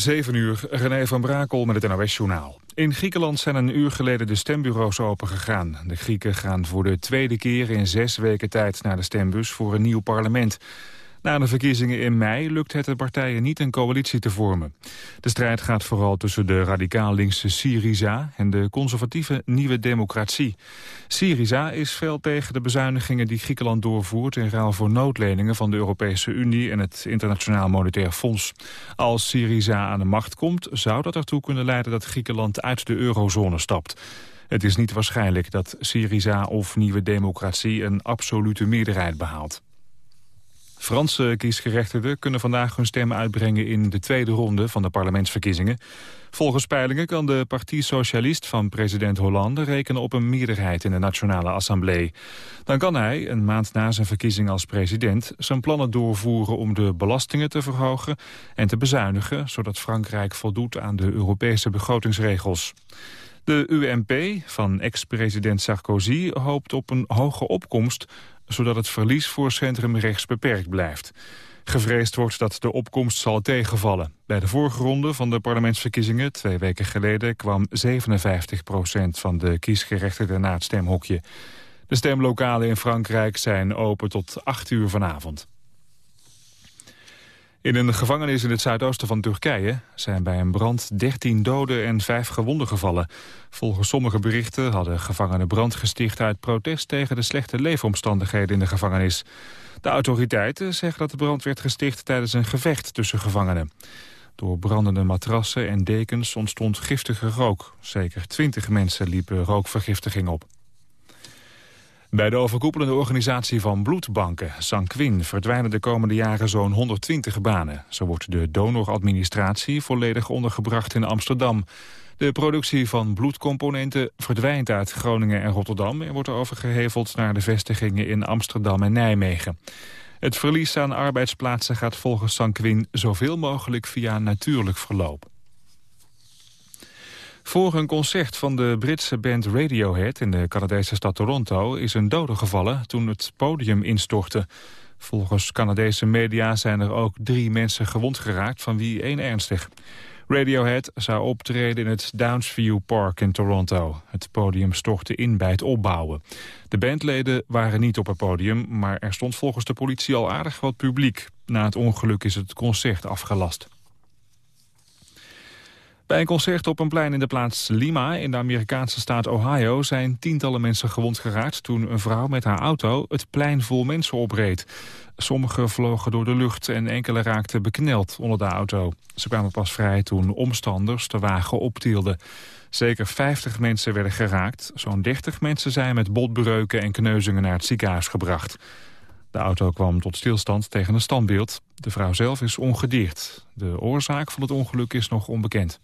7 uur, René van Brakel met het NOS-journaal. In Griekenland zijn een uur geleden de stembureaus opengegaan. De Grieken gaan voor de tweede keer in zes weken tijd naar de stembus voor een nieuw parlement. Na de verkiezingen in mei lukt het de partijen niet een coalitie te vormen. De strijd gaat vooral tussen de radicaal-linkse Syriza en de conservatieve Nieuwe Democratie. Syriza is veel tegen de bezuinigingen die Griekenland doorvoert... in ruil voor noodleningen van de Europese Unie en het Internationaal Monetair Fonds. Als Syriza aan de macht komt, zou dat ertoe kunnen leiden dat Griekenland uit de eurozone stapt. Het is niet waarschijnlijk dat Syriza of Nieuwe Democratie een absolute meerderheid behaalt. Franse kiesgerechtigden kunnen vandaag hun stem uitbrengen in de tweede ronde van de parlementsverkiezingen. Volgens peilingen kan de Partie Socialist van president Hollande rekenen op een meerderheid in de Nationale Assemblée. Dan kan hij, een maand na zijn verkiezing als president, zijn plannen doorvoeren om de belastingen te verhogen en te bezuinigen, zodat Frankrijk voldoet aan de Europese begrotingsregels. De UMP van ex-president Sarkozy hoopt op een hoge opkomst zodat het verlies voor centrumrechts beperkt blijft. Gevreesd wordt dat de opkomst zal tegenvallen. Bij de vorige ronde van de parlementsverkiezingen twee weken geleden... kwam 57% van de kiesgerechtigden naar het stemhokje. De stemlokalen in Frankrijk zijn open tot 8 uur vanavond. In een gevangenis in het zuidoosten van Turkije zijn bij een brand 13 doden en 5 gewonden gevallen. Volgens sommige berichten hadden gevangenen brand gesticht uit protest tegen de slechte leefomstandigheden in de gevangenis. De autoriteiten zeggen dat de brand werd gesticht tijdens een gevecht tussen gevangenen. Door brandende matrassen en dekens ontstond giftige rook. Zeker 20 mensen liepen rookvergiftiging op. Bij de overkoepelende organisatie van bloedbanken, Sanquin, verdwijnen de komende jaren zo'n 120 banen. Zo wordt de donoradministratie volledig ondergebracht in Amsterdam. De productie van bloedcomponenten verdwijnt uit Groningen en Rotterdam... en wordt overgeheveld naar de vestigingen in Amsterdam en Nijmegen. Het verlies aan arbeidsplaatsen gaat volgens Sanquin zoveel mogelijk via natuurlijk verloop. Voor een concert van de Britse band Radiohead in de Canadese stad Toronto is een dode gevallen toen het podium instortte. Volgens Canadese media zijn er ook drie mensen gewond geraakt, van wie één ernstig. Radiohead zou optreden in het Downsview Park in Toronto. Het podium stortte in bij het opbouwen. De bandleden waren niet op het podium, maar er stond volgens de politie al aardig wat publiek. Na het ongeluk is het concert afgelast. Bij een concert op een plein in de plaats Lima in de Amerikaanse staat Ohio zijn tientallen mensen gewond geraakt toen een vrouw met haar auto het plein vol mensen opreed. Sommigen vlogen door de lucht en enkele raakten bekneld onder de auto. Ze kwamen pas vrij toen omstanders de wagen optielden. Zeker 50 mensen werden geraakt. Zo'n 30 mensen zijn met botbreuken en kneuzingen naar het ziekenhuis gebracht. De auto kwam tot stilstand tegen een standbeeld. De vrouw zelf is ongedeerd. De oorzaak van het ongeluk is nog onbekend.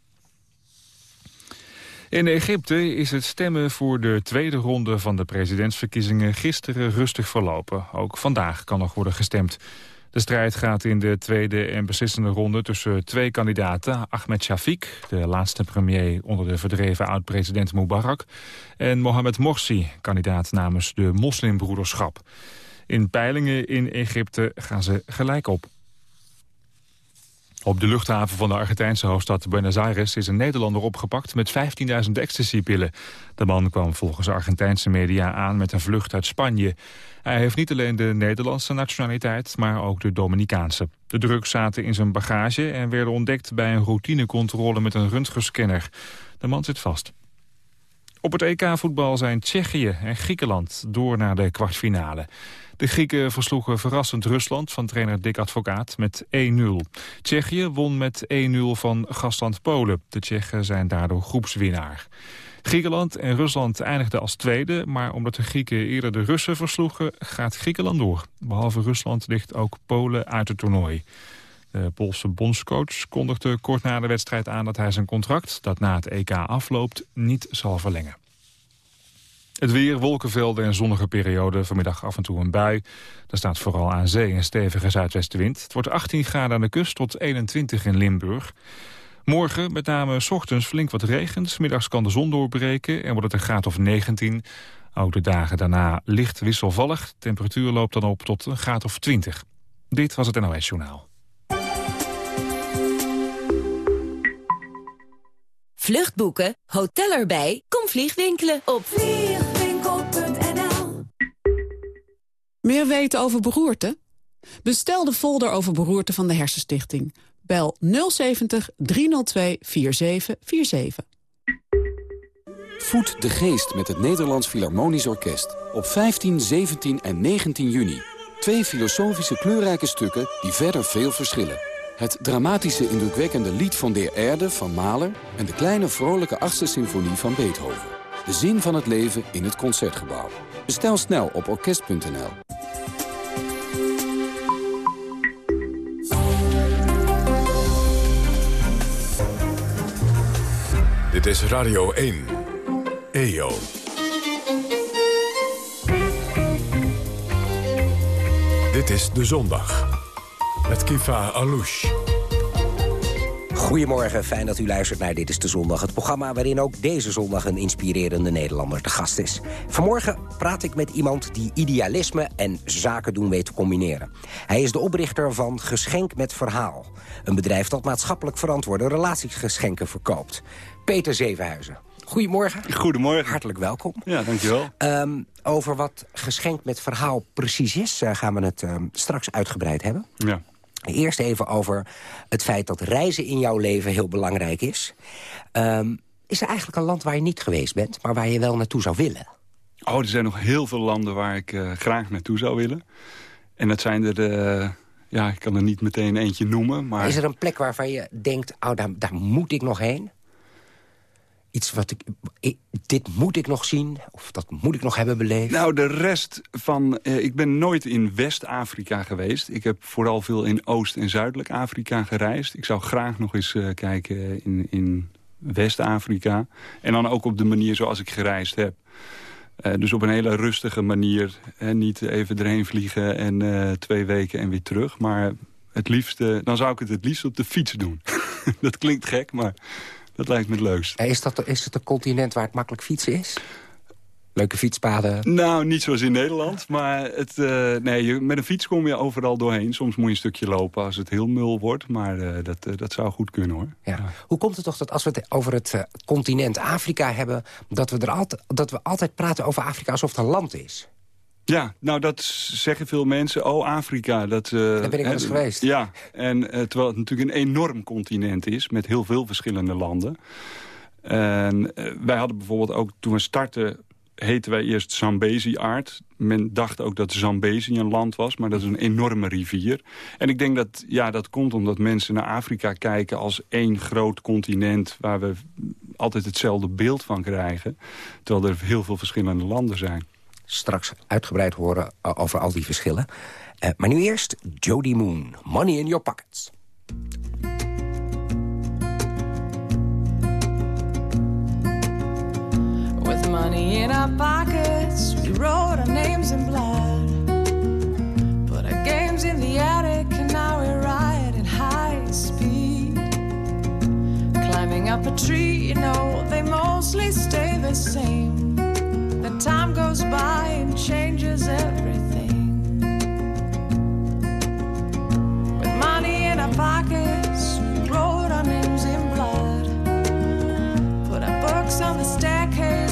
In Egypte is het stemmen voor de tweede ronde van de presidentsverkiezingen gisteren rustig verlopen. Ook vandaag kan nog worden gestemd. De strijd gaat in de tweede en beslissende ronde tussen twee kandidaten. Ahmed Shafiq, de laatste premier onder de verdreven oud-president Mubarak... en Mohamed Morsi, kandidaat namens de moslimbroederschap. In peilingen in Egypte gaan ze gelijk op. Op de luchthaven van de Argentijnse hoofdstad Buenos Aires is een Nederlander opgepakt met 15.000 ecstasypillen. De man kwam volgens Argentijnse media aan met een vlucht uit Spanje. Hij heeft niet alleen de Nederlandse nationaliteit, maar ook de Dominicaanse. De drugs zaten in zijn bagage en werden ontdekt bij een routinecontrole met een röntgenscanner. De man zit vast. Op het EK-voetbal zijn Tsjechië en Griekenland door naar de kwartfinale. De Grieken versloegen verrassend Rusland van trainer Dick Advocaat met 1-0. Tsjechië won met 1-0 van gastland Polen. De Tsjechen zijn daardoor groepswinnaar. Griekenland en Rusland eindigden als tweede, maar omdat de Grieken eerder de Russen versloegen, gaat Griekenland door. Behalve Rusland ligt ook Polen uit het toernooi. De Poolse bondscoach kondigde kort na de wedstrijd aan dat hij zijn contract, dat na het EK afloopt, niet zal verlengen. Het weer, wolkenvelden en zonnige periode. Vanmiddag af en toe een bui. Er staat vooral aan zee een stevige zuidwestenwind. Het wordt 18 graden aan de kust tot 21 in Limburg. Morgen met name s ochtends flink wat regen. Smiddags kan de zon doorbreken en wordt het een graad of 19. Ook de dagen daarna licht wisselvallig. temperatuur loopt dan op tot een graad of 20. Dit was het NOS Journaal. Vluchtboeken, hotel erbij, kom vliegwinkelen op vliegwinkel.nl Meer weten over beroerte? Bestel de folder over beroerte van de Hersenstichting. Bel 070 302 4747. Voed de geest met het Nederlands Philharmonisch Orkest. Op 15, 17 en 19 juni. Twee filosofische kleurrijke stukken die verder veel verschillen. Het dramatische indrukwekkende lied van Der Erde van Mahler... en de kleine vrolijke achtste symfonie van Beethoven. De zin van het leven in het Concertgebouw. Bestel snel op orkest.nl. Dit is Radio 1. EO. Dit is De Zondag. Met Kifa Alouche. Goedemorgen, fijn dat u luistert naar Dit is de Zondag. Het programma waarin ook deze zondag een inspirerende Nederlander te gast is. Vanmorgen praat ik met iemand die idealisme en zaken doen weet te combineren. Hij is de oprichter van Geschenk met Verhaal. Een bedrijf dat maatschappelijk verantwoorde relatiesgeschenken verkoopt. Peter Zevenhuizen. Goedemorgen. Goedemorgen. Hartelijk welkom. Ja, dankjewel. Um, over wat geschenk met verhaal precies is... Uh, gaan we het um, straks uitgebreid hebben. Ja. Eerst even over het feit dat reizen in jouw leven heel belangrijk is. Um, is er eigenlijk een land waar je niet geweest bent... maar waar je wel naartoe zou willen? Oh, er zijn nog heel veel landen waar ik uh, graag naartoe zou willen. En dat zijn er... Uh, ja, ik kan er niet meteen eentje noemen, maar... Is er een plek waarvan je denkt, oh, daar, daar moet ik nog heen? Iets wat ik, ik, Dit moet ik nog zien, of dat moet ik nog hebben beleefd? Nou, de rest van... Eh, ik ben nooit in West-Afrika geweest. Ik heb vooral veel in Oost- en Zuidelijk Afrika gereisd. Ik zou graag nog eens uh, kijken in, in West-Afrika. En dan ook op de manier zoals ik gereisd heb. Dus op een hele rustige manier. Hè, niet even erheen vliegen en twee weken en weer terug. Maar het liefste, dan zou ik het het liefst op de fiets doen. dat klinkt gek, maar dat lijkt me het leukst. Is, dat, is het een continent waar het makkelijk fietsen is? Leuke fietspaden? Nou, niet zoals in Nederland. Maar het, uh, nee, je, met een fiets kom je overal doorheen. Soms moet je een stukje lopen als het heel mul wordt. Maar uh, dat, uh, dat zou goed kunnen, hoor. Ja. Ja. Hoe komt het toch dat als we het over het continent Afrika hebben... Dat we, er altijd, dat we altijd praten over Afrika alsof het een land is? Ja, nou dat zeggen veel mensen. Oh, Afrika. Dat, uh, Daar ben ik wel eens geweest. Ja, en uh, terwijl het natuurlijk een enorm continent is... met heel veel verschillende landen. En uh, wij hadden bijvoorbeeld ook, toen we startten... heten wij eerst Zambezi-aard. Men dacht ook dat Zambezi een land was, maar dat is een enorme rivier. En ik denk dat ja, dat komt omdat mensen naar Afrika kijken... als één groot continent waar we altijd hetzelfde beeld van krijgen. Terwijl er heel veel verschillende landen zijn straks uitgebreid horen over al die verschillen. Uh, maar nu eerst Jody Moon, Money in Your Pockets. With money in our pockets, we wrote our names in blood. Put our games in the attic, and now we ride in high speed. Climbing up a tree, you know, they mostly stay the same. Time goes by and changes everything. With money in our pockets, we wrote our names in blood. Put our books on the staircase,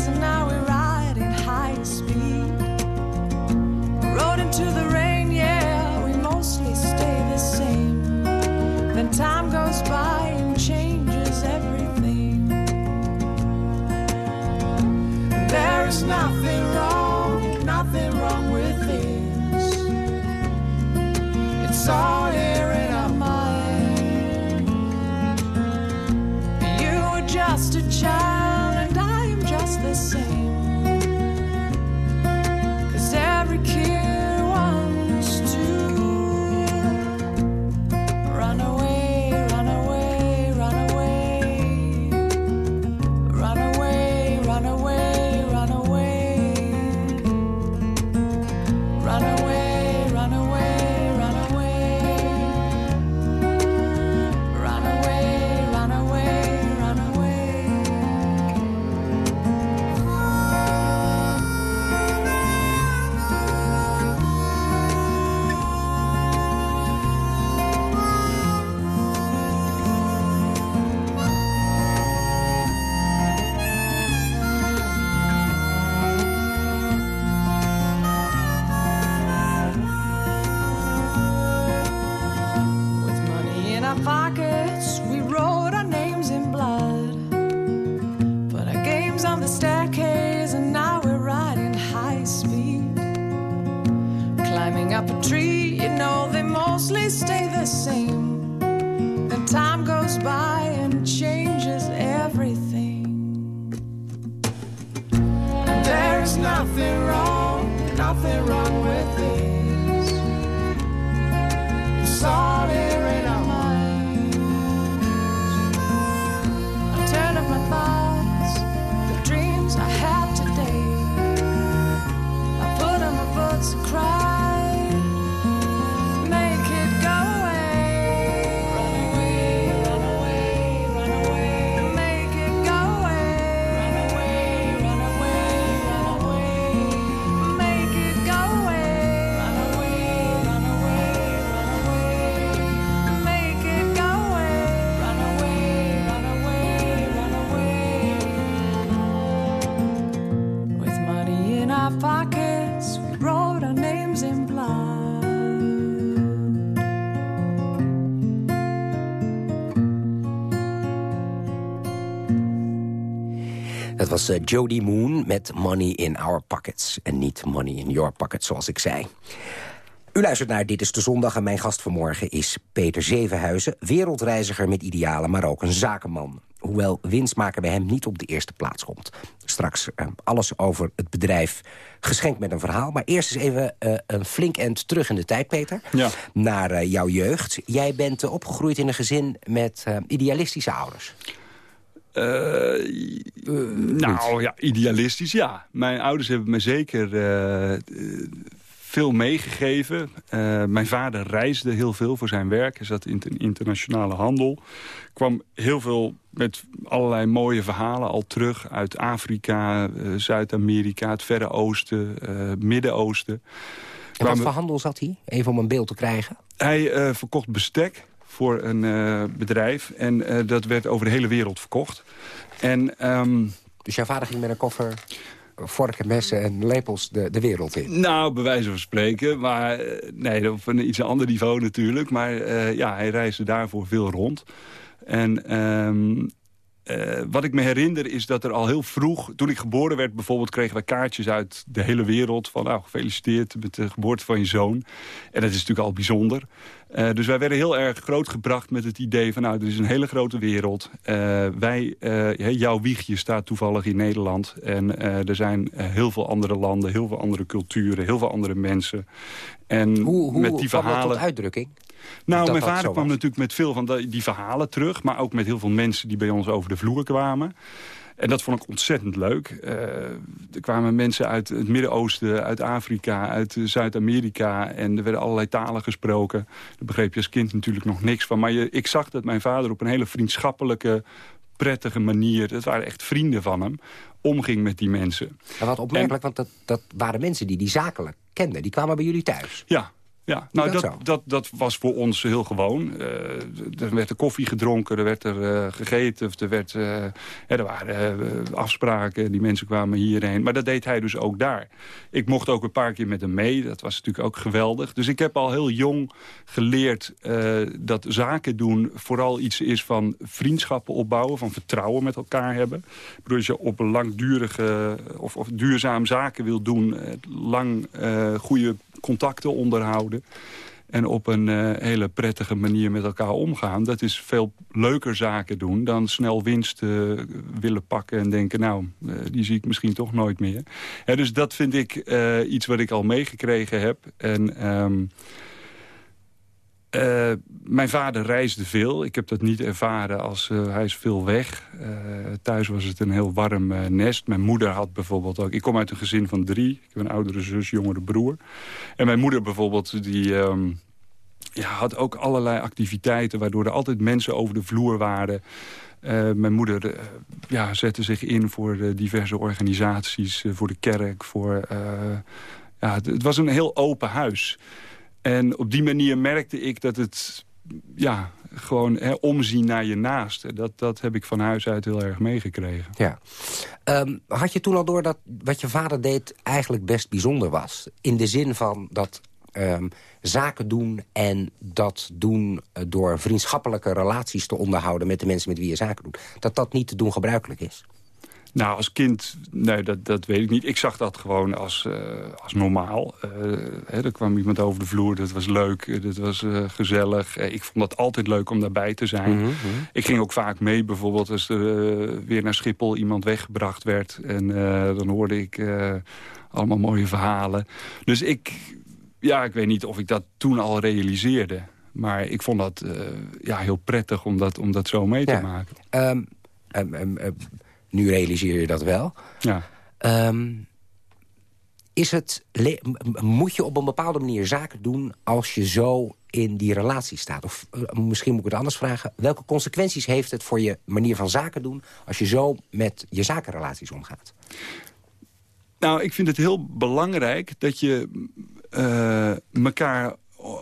There's nothing wrong, nothing wrong with this. It's all here in our mind. You were just a child, was Jody Moon met Money in Our Pockets. En niet Money in Your Pockets, zoals ik zei. U luistert naar Dit is de Zondag en mijn gast vanmorgen is Peter Zevenhuizen. Wereldreiziger met idealen, maar ook een zakenman. Hoewel winst maken bij hem niet op de eerste plaats komt. Straks eh, alles over het bedrijf geschenkt met een verhaal. Maar eerst eens even eh, een flink end terug in de tijd, Peter. Ja. Naar eh, jouw jeugd. Jij bent opgegroeid in een gezin met idealistische ouders. Eh, nou ja, idealistisch, ja. Mijn ouders hebben me zeker eh, eh, veel meegegeven. Eh, mijn vader reisde heel veel voor zijn werk. Hij zat in de internationale handel. Kwam heel veel met allerlei mooie verhalen al terug uit Afrika, eh, Zuid-Amerika, het Verre Oosten, eh, Midden-Oosten. En wat voor handel zat hij? Even om een beeld te krijgen. Hij eh, verkocht bestek voor een eh, bedrijf en eh, dat werd over de hele wereld verkocht. En ehm, Dus jouw vader ging met een koffer vorken, messen en lepels de, de wereld in. Nou, bij wijze van spreken. Maar eh, nee, op een iets ander niveau natuurlijk. Maar ja, hij reisde daarvoor veel rond. En ehm, eh, wat ik me herinner is dat er al heel vroeg... toen ik geboren werd bijvoorbeeld... kregen we kaartjes uit de hele wereld... van nou, gefeliciteerd met de geboorte van je zoon. En dat is natuurlijk al bijzonder. Eh, dus wij werden heel erg grootgebracht met het idee van... nou, er is een hele grote wereld. Eh, wij, jouw wiegje staat toevallig in Nederland. En er zijn heel veel andere landen, heel veel andere culturen... heel veel andere mensen. En Hoe, hoe met die verhalen... tot uitdrukking? Nou, dat mijn vader kwam was? natuurlijk met veel van die, verhalen terug... maar ook met heel veel mensen die bij ons over de vloer kwamen. En dat vond ik ontzettend leuk. Eh, er kwamen mensen uit het Midden-Oosten, uit Afrika, uit Zuid-Amerika... en er werden allerlei talen gesproken. Daar begreep je als kind natuurlijk nog niks van. Maar je, ik zag dat mijn vader op een hele vriendschappelijke, prettige manier... het waren echt vrienden van hem, omging met die mensen. En wat opmerkelijk, want dat, dat waren mensen die die zakelijk kenden. Die kwamen bij jullie thuis. Ja, ja. nou dat dat, dat, dat was voor ons heel gewoon. Eh, er werd er koffie gedronken, er werd er eh, gegeten, of er, werd, eh, er waren afspraken, die mensen kwamen hierheen. Maar dat deed hij dus ook daar. Ik mocht ook een paar keer met hem mee, dat was natuurlijk ook geweldig. Dus ik heb al heel jong geleerd dat zaken doen vooral iets is van vriendschappen opbouwen, van vertrouwen met elkaar hebben. Ik bedoel, als je op een langdurige of, of duurzaam zaken wil doen, lang goede contacten onderhouden en op een eh, hele prettige manier met elkaar omgaan. Dat is veel leuker zaken doen dan snel winst eh, willen pakken en denken... nou, eh, die zie ik misschien toch nooit meer. Hè, dus dat vind ik iets wat ik al meegekregen heb. En... ehm, eh, mijn vader reisde veel. Ik heb dat niet ervaren als eh, hij is veel weg. Eh, thuis was het een heel warm nest. Mijn moeder had bijvoorbeeld ook... Ik kom uit een gezin van drie. Ik heb een oudere zus, jongere broer. En mijn moeder bijvoorbeeld, die... ehm, ja, had ook allerlei activiteiten... waardoor er altijd mensen over de vloer waren. Mijn moeder ja, zette zich in voor diverse organisaties... voor de kerk, voor... ja, het was een heel open huis. En op die manier merkte ik dat het... ja, gewoon hè, omzien naar je naaste. Dat, dat heb ik van huis uit heel erg meegekregen. Ja. Ehm, had je toen al door dat wat je vader deed eigenlijk best bijzonder was? In de zin van dat ehm, zaken doen... en dat doen eh, door vriendschappelijke relaties te onderhouden... met de mensen met wie je zaken doet. Dat dat niet te doen gebruikelijk is. Nou, als kind, nee, dat, dat weet ik niet. Ik zag dat gewoon als, uh, als normaal. Uh, hè, er kwam iemand over de vloer, dat was leuk, dat was uh, gezellig. ik vond het altijd leuk om daarbij te zijn. Mm -hmm. Ik ging ook vaak mee, bijvoorbeeld als er weer naar Schiphol iemand weggebracht werd. En dan hoorde ik allemaal mooie verhalen. Dus ik, ja, ik weet niet of ik dat toen al realiseerde. Maar ik vond dat ja, heel prettig om dat, om dat zo mee te Ja. maken. Ehm, nu realiseer je dat wel. Ja. Ehm, is het, moet je op een bepaalde manier zaken doen als je zo in die relatie staat? Of eh, misschien moet ik het anders vragen. Welke consequenties heeft het voor je manier van zaken doen... als je zo met je zakenrelaties omgaat? Nou, ik vind het heel belangrijk dat je uh, elkaar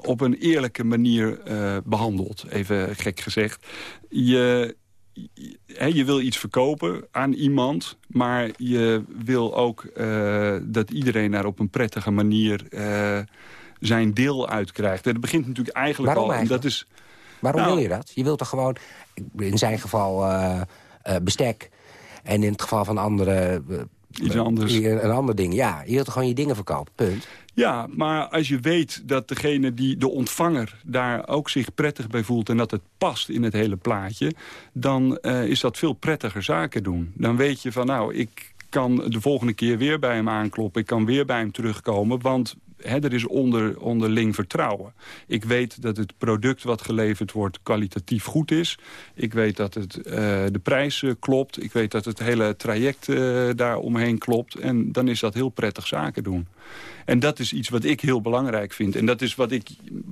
op een eerlijke manier uh, behandelt. Even gek gezegd. Je, je, je wil iets verkopen aan iemand, maar je wil ook uh, dat iedereen daar op een prettige manier uh, zijn deel uit krijgt. En dat begint natuurlijk eigenlijk Waarom al. Eigenlijk? Dat is, Waarom nou, wil je dat? Je wilt toch gewoon, in zijn geval uh, bestek... en in het geval van andere... Iets anders. Een ander ding, ja. Je wilt toch gewoon je dingen verkopen, punt. Ja, maar als je weet dat degene die de ontvanger daar ook zich prettig bij voelt... en dat het past in het hele plaatje... dan uh, is dat veel prettiger zaken doen. Dan weet je van, nou, ik kan de volgende keer weer bij hem aankloppen. Ik kan weer bij hem terugkomen, want He, er is onder, onderling vertrouwen. Ik weet dat het product wat geleverd wordt kwalitatief goed is. Ik weet dat het, uh, de prijs uh, klopt. Ik weet dat het hele traject uh, daar omheen klopt. En dan is dat heel prettig zaken doen. En dat is iets wat ik heel belangrijk vind. En dat is wat ik,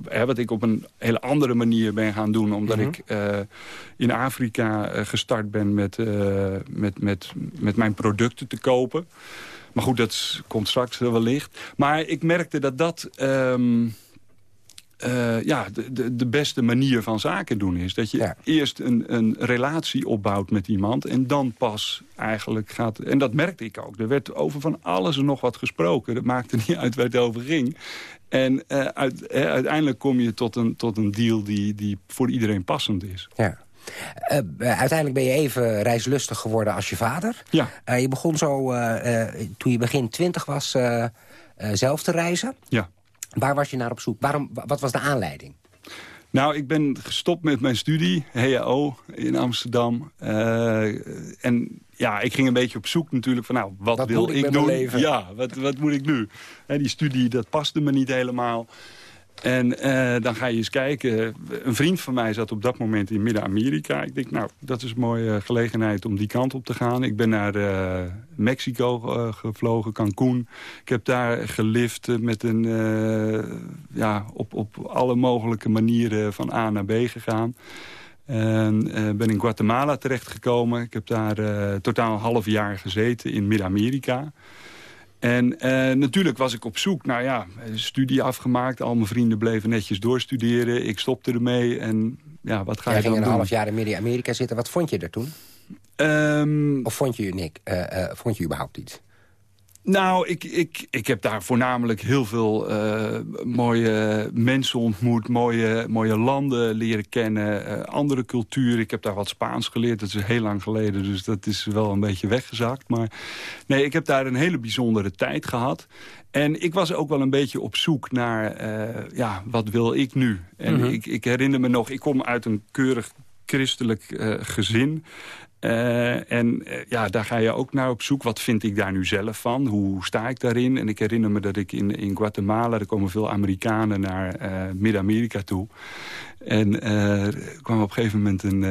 hè, wat ik op een hele andere manier ben gaan doen. Omdat mm -hmm. ik uh, in Afrika gestart ben met, met, met, met mijn producten te kopen. Maar goed, dat komt straks wellicht. Maar ik merkte dat dat... Um, uh, ja, de, de beste manier van zaken doen is. Dat je ja. eerst een, een relatie opbouwt met iemand... en dan pas eigenlijk gaat... En dat merkte ik ook. Er werd over van alles en nog wat gesproken. Dat maakte niet uit waar het over ging. En uh, uit, uh, uiteindelijk kom je tot een, tot een deal die, die voor iedereen passend is. Ja. Uh, uiteindelijk ben je even reislustig geworden als je vader. Ja. Uh, je begon zo, uh, toen je begin twintig was, zelf te reizen. Ja. Waar was je naar op zoek? Waarom, wat was de aanleiding? Nou, ik ben gestopt met mijn studie, HAO, in Amsterdam. en ja, ik ging een beetje op zoek natuurlijk van, nou, wat, wat wil ik, ik doen? Leven? Ja, wat, wat moet ik nu? He, die studie, dat paste me niet helemaal. En uh, dan ga je eens kijken. Een vriend van mij zat op dat moment in Midden-Amerika. Ik denk, nou, dat is een mooie gelegenheid om die kant op te gaan. Ik ben naar uh, Mexico uh, gevlogen, Cancún. Ik heb daar gelift met een, ja, op, op alle mogelijke manieren van A naar B gegaan. En ben in Guatemala terechtgekomen. Ik heb daar totaal een half jaar gezeten in Midden-Amerika. En uh, natuurlijk was ik op zoek naar ja, studie afgemaakt. Al mijn vrienden bleven netjes doorstuderen. Ik stopte ermee. En ja, wat ga Jij je dan ging doen? een half jaar in Midden-Amerika zitten. Wat vond je er toen? Um, of vond je, Nick, uh, uh, vond je überhaupt iets? Nou, ik, ik, ik heb daar voornamelijk heel veel uh, mooie mensen ontmoet. Mooie, mooie landen leren kennen. Uh, andere culturen. Ik heb daar wat Spaans geleerd. Dat is heel lang geleden. Dus dat is wel een beetje weggezakt. Maar nee, ik heb daar een hele bijzondere tijd gehad. En ik was ook wel een beetje op zoek naar... Uh, ja, wat wil ik nu? En mm -hmm. ik, ik herinner me nog... Ik kom uit een keurig christelijk gezin. Uh, en uh, ja, daar ga je ook naar op zoek. Wat vind ik daar nu zelf van? Hoe sta ik daarin? En ik herinner me dat ik in, in Guatemala... er komen veel Amerikanen naar uh, Midden-Amerika toe. En er kwam op een gegeven moment een,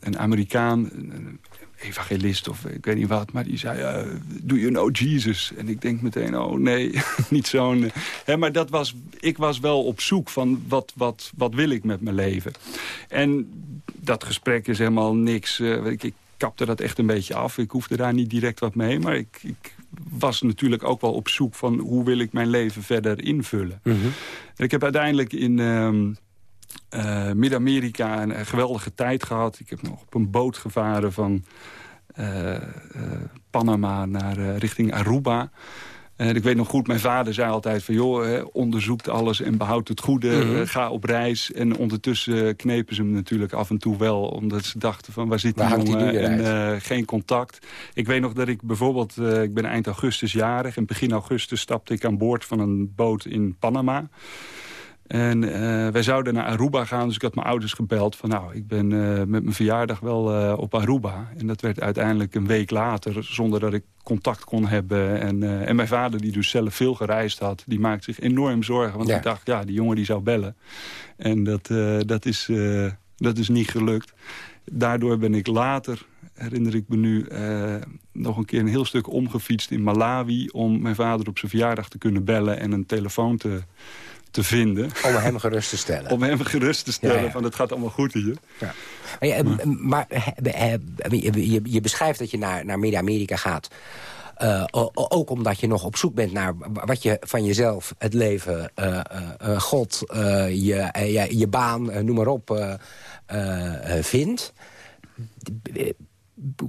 een Amerikaan... Een evangelist of ik weet niet wat... maar die zei, do you know Jesus? En ik denk meteen, oh nee, niet zo'n... maar dat was, ik was wel op zoek van wat, wat, wat wil ik met mijn leven? En dat gesprek is helemaal niks... ik, ik kapte dat echt een beetje af. Ik hoefde daar niet direct wat mee. Maar ik, ik, was natuurlijk ook wel op zoek van hoe wil ik mijn leven verder invullen. Mhm. Mm -hmm. En ik heb uiteindelijk in um, uh, Midden-Amerika een, een, geweldige tijd gehad. Ik heb nog op een boot gevaren van uh, uh, Panama naar richting Aruba. En ik weet nog goed, mijn vader zei altijd van... joh, onderzoekt alles en behoudt het goede, Mhm. eh, ga op reis. En ondertussen knepen ze hem natuurlijk af en toe wel... omdat ze dachten van, waar zit die Waar hangt die jongen? En eh, geen contact. Ik weet nog dat ik bijvoorbeeld... eh, ik ben eind augustus jarig. En begin augustus stapte ik aan boord van een boot in Panama... En eh, wij zouden naar Aruba gaan, dus ik had mijn ouders gebeld... van nou, ik ben eh, met mijn verjaardag wel eh, op Aruba. En dat werd uiteindelijk een week later, zonder dat ik contact kon hebben. En, eh, en mijn vader, die dus zelf veel gereisd had... die maakte zich enorm zorgen, want Ja. ik dacht, ja, die jongen die zou bellen. En dat, eh, dat, is, eh, dat is niet gelukt. Daardoor ben ik later, herinner ik me nu... nog een keer een heel stuk omgefietst in Malawi... om mijn vader op zijn verjaardag te kunnen bellen en een telefoon te, te vinden. Om hem gerust te stellen. Om hem gerust te stellen Ja, ja. van het gaat allemaal goed hier. Ja. Maar, je, maar je, je, je beschrijft dat je naar, naar Midden-Amerika gaat. Eh, ook omdat je nog op zoek bent naar wat je van jezelf, het leven, eh, eh, God, je, je, je baan, noem maar op, vindt.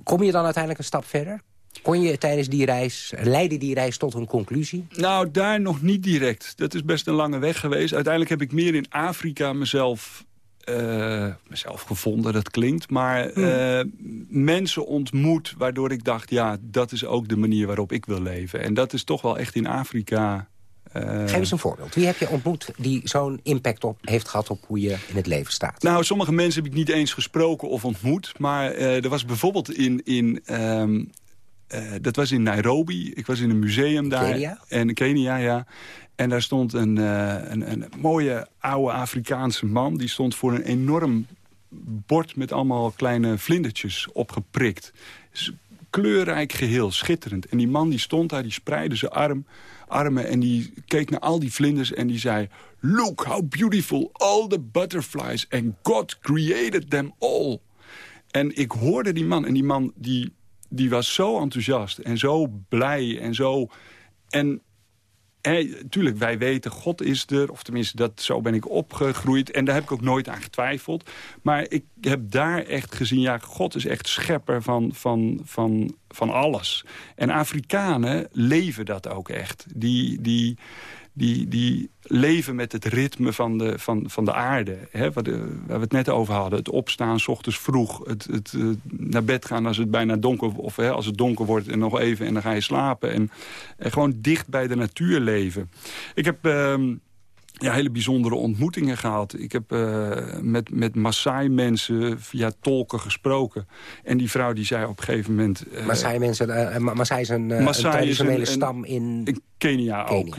Kom je dan uiteindelijk een stap verder? Kon je tijdens die reis, leidde die reis tot een conclusie? Nou, daar nog niet direct. Dat is best een lange weg geweest. Uiteindelijk heb ik meer in Afrika mezelf, eh, mezelf gevonden, dat klinkt. Maar eh, mensen ontmoet waardoor ik dacht... ja, dat is ook de manier waarop ik wil leven. En dat is toch wel echt in Afrika... eh, Geef eens een voorbeeld. Wie heb je ontmoet die zo'n impact op heeft gehad op hoe je in het leven staat? Nou, sommige mensen heb ik niet eens gesproken of ontmoet. Maar er was bijvoorbeeld in... in ehm, eh, dat was in Nairobi. Ik was in een museum daar. Kenia? En Kenia, ja. En daar stond een, eh, een, een mooie oude Afrikaanse man. Die stond voor een enorm bord met allemaal kleine vlindertjes opgeprikt. Dus kleurrijk geheel, schitterend. En die man die stond daar, die spreidde zijn arm, armen... en die keek naar al die vlinders en die zei... Look how beautiful all the butterflies and God created them all. En ik hoorde die man en die man die, die was zo enthousiast en zo blij en zo... En tuurlijk, wij weten, God is er. Of tenminste, dat, zo ben ik opgegroeid. En daar heb ik ook nooit aan getwijfeld. Maar ik heb daar echt gezien... ja, God is echt schepper van, van, van, van alles. En Afrikanen leven dat ook echt. Die, die, die, die leven met het ritme van de, van, van de aarde. Hè, waar, de- waar we het net over hadden. Het opstaan, s ochtends vroeg. Het, het eh, naar bed gaan als het bijna donker of hè, als het donker wordt en nog even en dan ga je slapen. En, en gewoon dicht bij de natuur leven. Ik heb ehm, ja, hele bijzondere ontmoetingen gehad. Ik heb eh, met, met Maasai-mensen via tolken gesproken. En die vrouw die zei op een gegeven moment... eh, Maasai mensen, eh, Ma- Maasai is een, eh, een Maasai is traditionele een- stam in... in Kenia, Kenia. ook.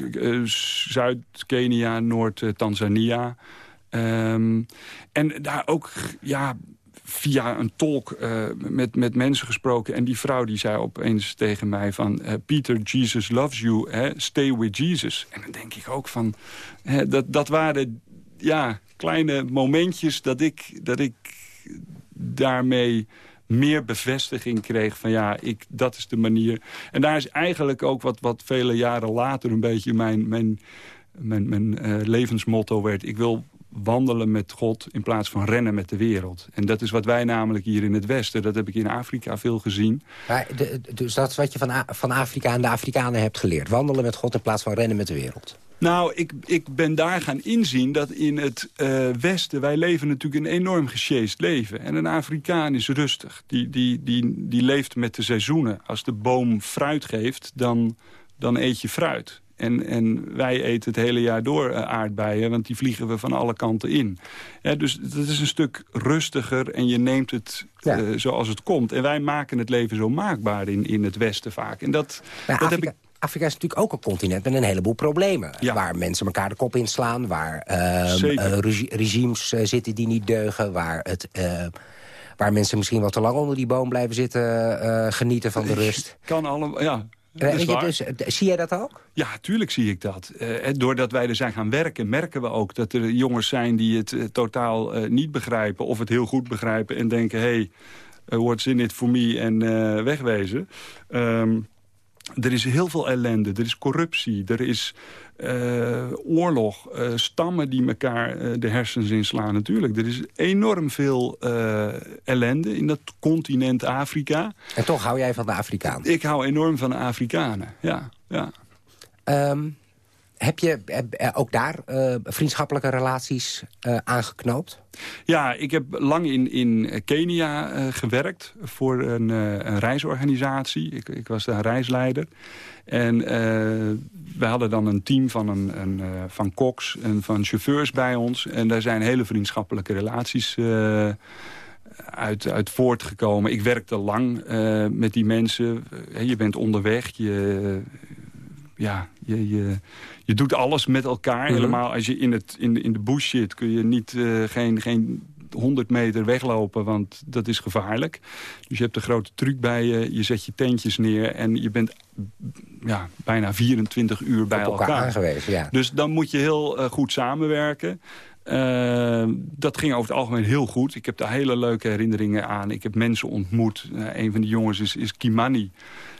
Zuid-Kenia, Noord-Tanzania. Ehm, en daar ook ja, via een tolk eh, met, met mensen gesproken. En die vrouw die zei opeens tegen mij van... eh, Peter, Jesus loves you, hè, stay with Jesus. En dan denk ik ook van... Hè, dat, dat waren ja, kleine momentjes dat ik, dat ik daarmee meer bevestiging kreeg van ja, ik, dat is de manier. En daar is eigenlijk ook wat, wat vele jaren later een beetje mijn, mijn, mijn, mijn eh, levensmotto werd. Ik wil wandelen met God in plaats van rennen met de wereld. En dat is wat wij namelijk hier in het Westen, dat heb ik in Afrika veel gezien. Maar de- dus dat is wat je van, van Afrika en de Afrikanen hebt geleerd. Wandelen met God in plaats van rennen met de wereld. Nou, ik, ik ben daar gaan inzien dat in het eh, Westen... wij leven natuurlijk een enorm gesjeest leven. En een Afrikaan is rustig. Die, die, die, die leeft met de seizoenen. Als de boom fruit geeft, dan, dan eet je fruit. En, en wij eten het hele jaar door eh, aardbeien, want die vliegen we van alle kanten in. Dus dat is een stuk rustiger en je neemt het Ja. eh, zoals het komt. En wij maken het leven zo maakbaar in, in het Westen vaak. En dat, dat Afrika, heb ik Afrika is natuurlijk ook een continent met een heleboel problemen. Ja. Waar mensen elkaar de kop inslaan. Waar ehm, eh, regi- regimes zitten die niet deugen. Waar, het, waar mensen misschien wel te lang onder die boom blijven zitten. genieten van de rust. kan allemaal... Ja, Eh, je, dus, eh, zie jij dat ook? Ja, tuurlijk zie ik dat. Eh, doordat wij er zijn gaan werken, merken we ook dat er jongens zijn die het totaal niet begrijpen... of het heel goed begrijpen en denken, hey, eh, what's in it for me en wegwezen. Ehm, er is heel veel ellende, er is corruptie, er is eh, oorlog, eh, stammen die elkaar eh, de hersens inslaan natuurlijk. Er is enorm veel ellende in dat continent Afrika. En toch hou jij van de Afrikaan. Ik hou enorm van de Afrikanen, ja. ja. Ehm, heb je eh, ook daar eh, vriendschappelijke relaties eh, aangeknoopt? Ja, ik heb lang in, in Kenia gewerkt voor een, een reisorganisatie. Ik, ik was daar reisleider. En we hadden dan een team van, een, een, van koks en van chauffeurs bij ons. En daar zijn hele vriendschappelijke relaties uit, uit voortgekomen. Ik werkte lang met die mensen. Je bent onderweg, je, ja, je, je, je doet alles met elkaar. Mhm. Helemaal als je in, het, in, de- in de bush zit kun je niet, eh, geen, geen 100 meter weglopen, want dat is gevaarlijk. Dus je hebt een grote truc bij je, je zet je tentjes neer... en je bent ja, bijna 24 uur bij Op elkaar, elkaar. aangewezen, ja. Dus dan moet je heel eh, goed samenwerken. Eh, dat ging over het algemeen heel goed. Ik heb daar hele leuke herinneringen aan. Ik heb mensen ontmoet. Eh, een van die jongens is, is Kimani.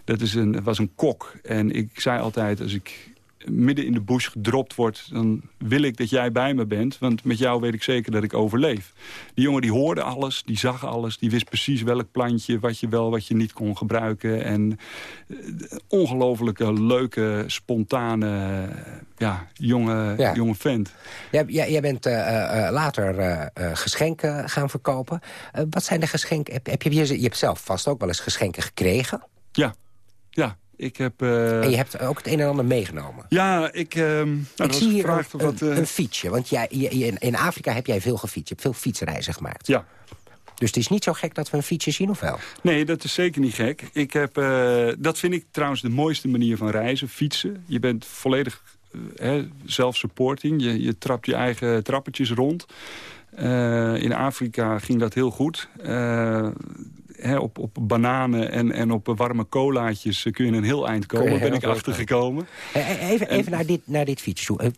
Dat is een, was een kok. En ik zei altijd, als ik midden in de bush gedropt word... dan wil ik dat jij bij me bent. Want met jou weet ik zeker dat ik overleef. Die jongen die hoorde alles, die zag alles. Die wist precies welk plantje, wat je wel, wat je niet kon gebruiken. En eh, ongelofelijke, leuke, spontane, ja, jonge, Ja. jonge vent. Jij, bent eh, eh, later geschenken gaan verkopen. Wat zijn de geschenken? Heb, heb je, je hebt zelf vast ook wel eens geschenken gekregen. Ja, ja. Ik heb... eh, En je hebt ook het een en ander meegenomen. Ja, ik... ehm nou, ik zie hier een, of wat... een, eh, een fietsje. Want jij, je- in Afrika heb jij veel gefietst. Je hebt veel fietsreizen gemaakt. ja. Dus het is niet zo gek dat we een fietsje zien, of wel? Nee, dat is zeker niet gek. Ik heb, eh, dat vind ik trouwens de mooiste manier van reizen, fietsen. Je bent volledig hè, self-supporting. Je, je trapt je eigen trappetjes rond. In Afrika ging dat heel goed. Eh, hè, op, op bananen en, en op warme colaatjes kun je een heel eind komen, ben heel ik achtergekomen. Eh, eh, Even, even naar, dit, naar dit fietsje. Eh, eh,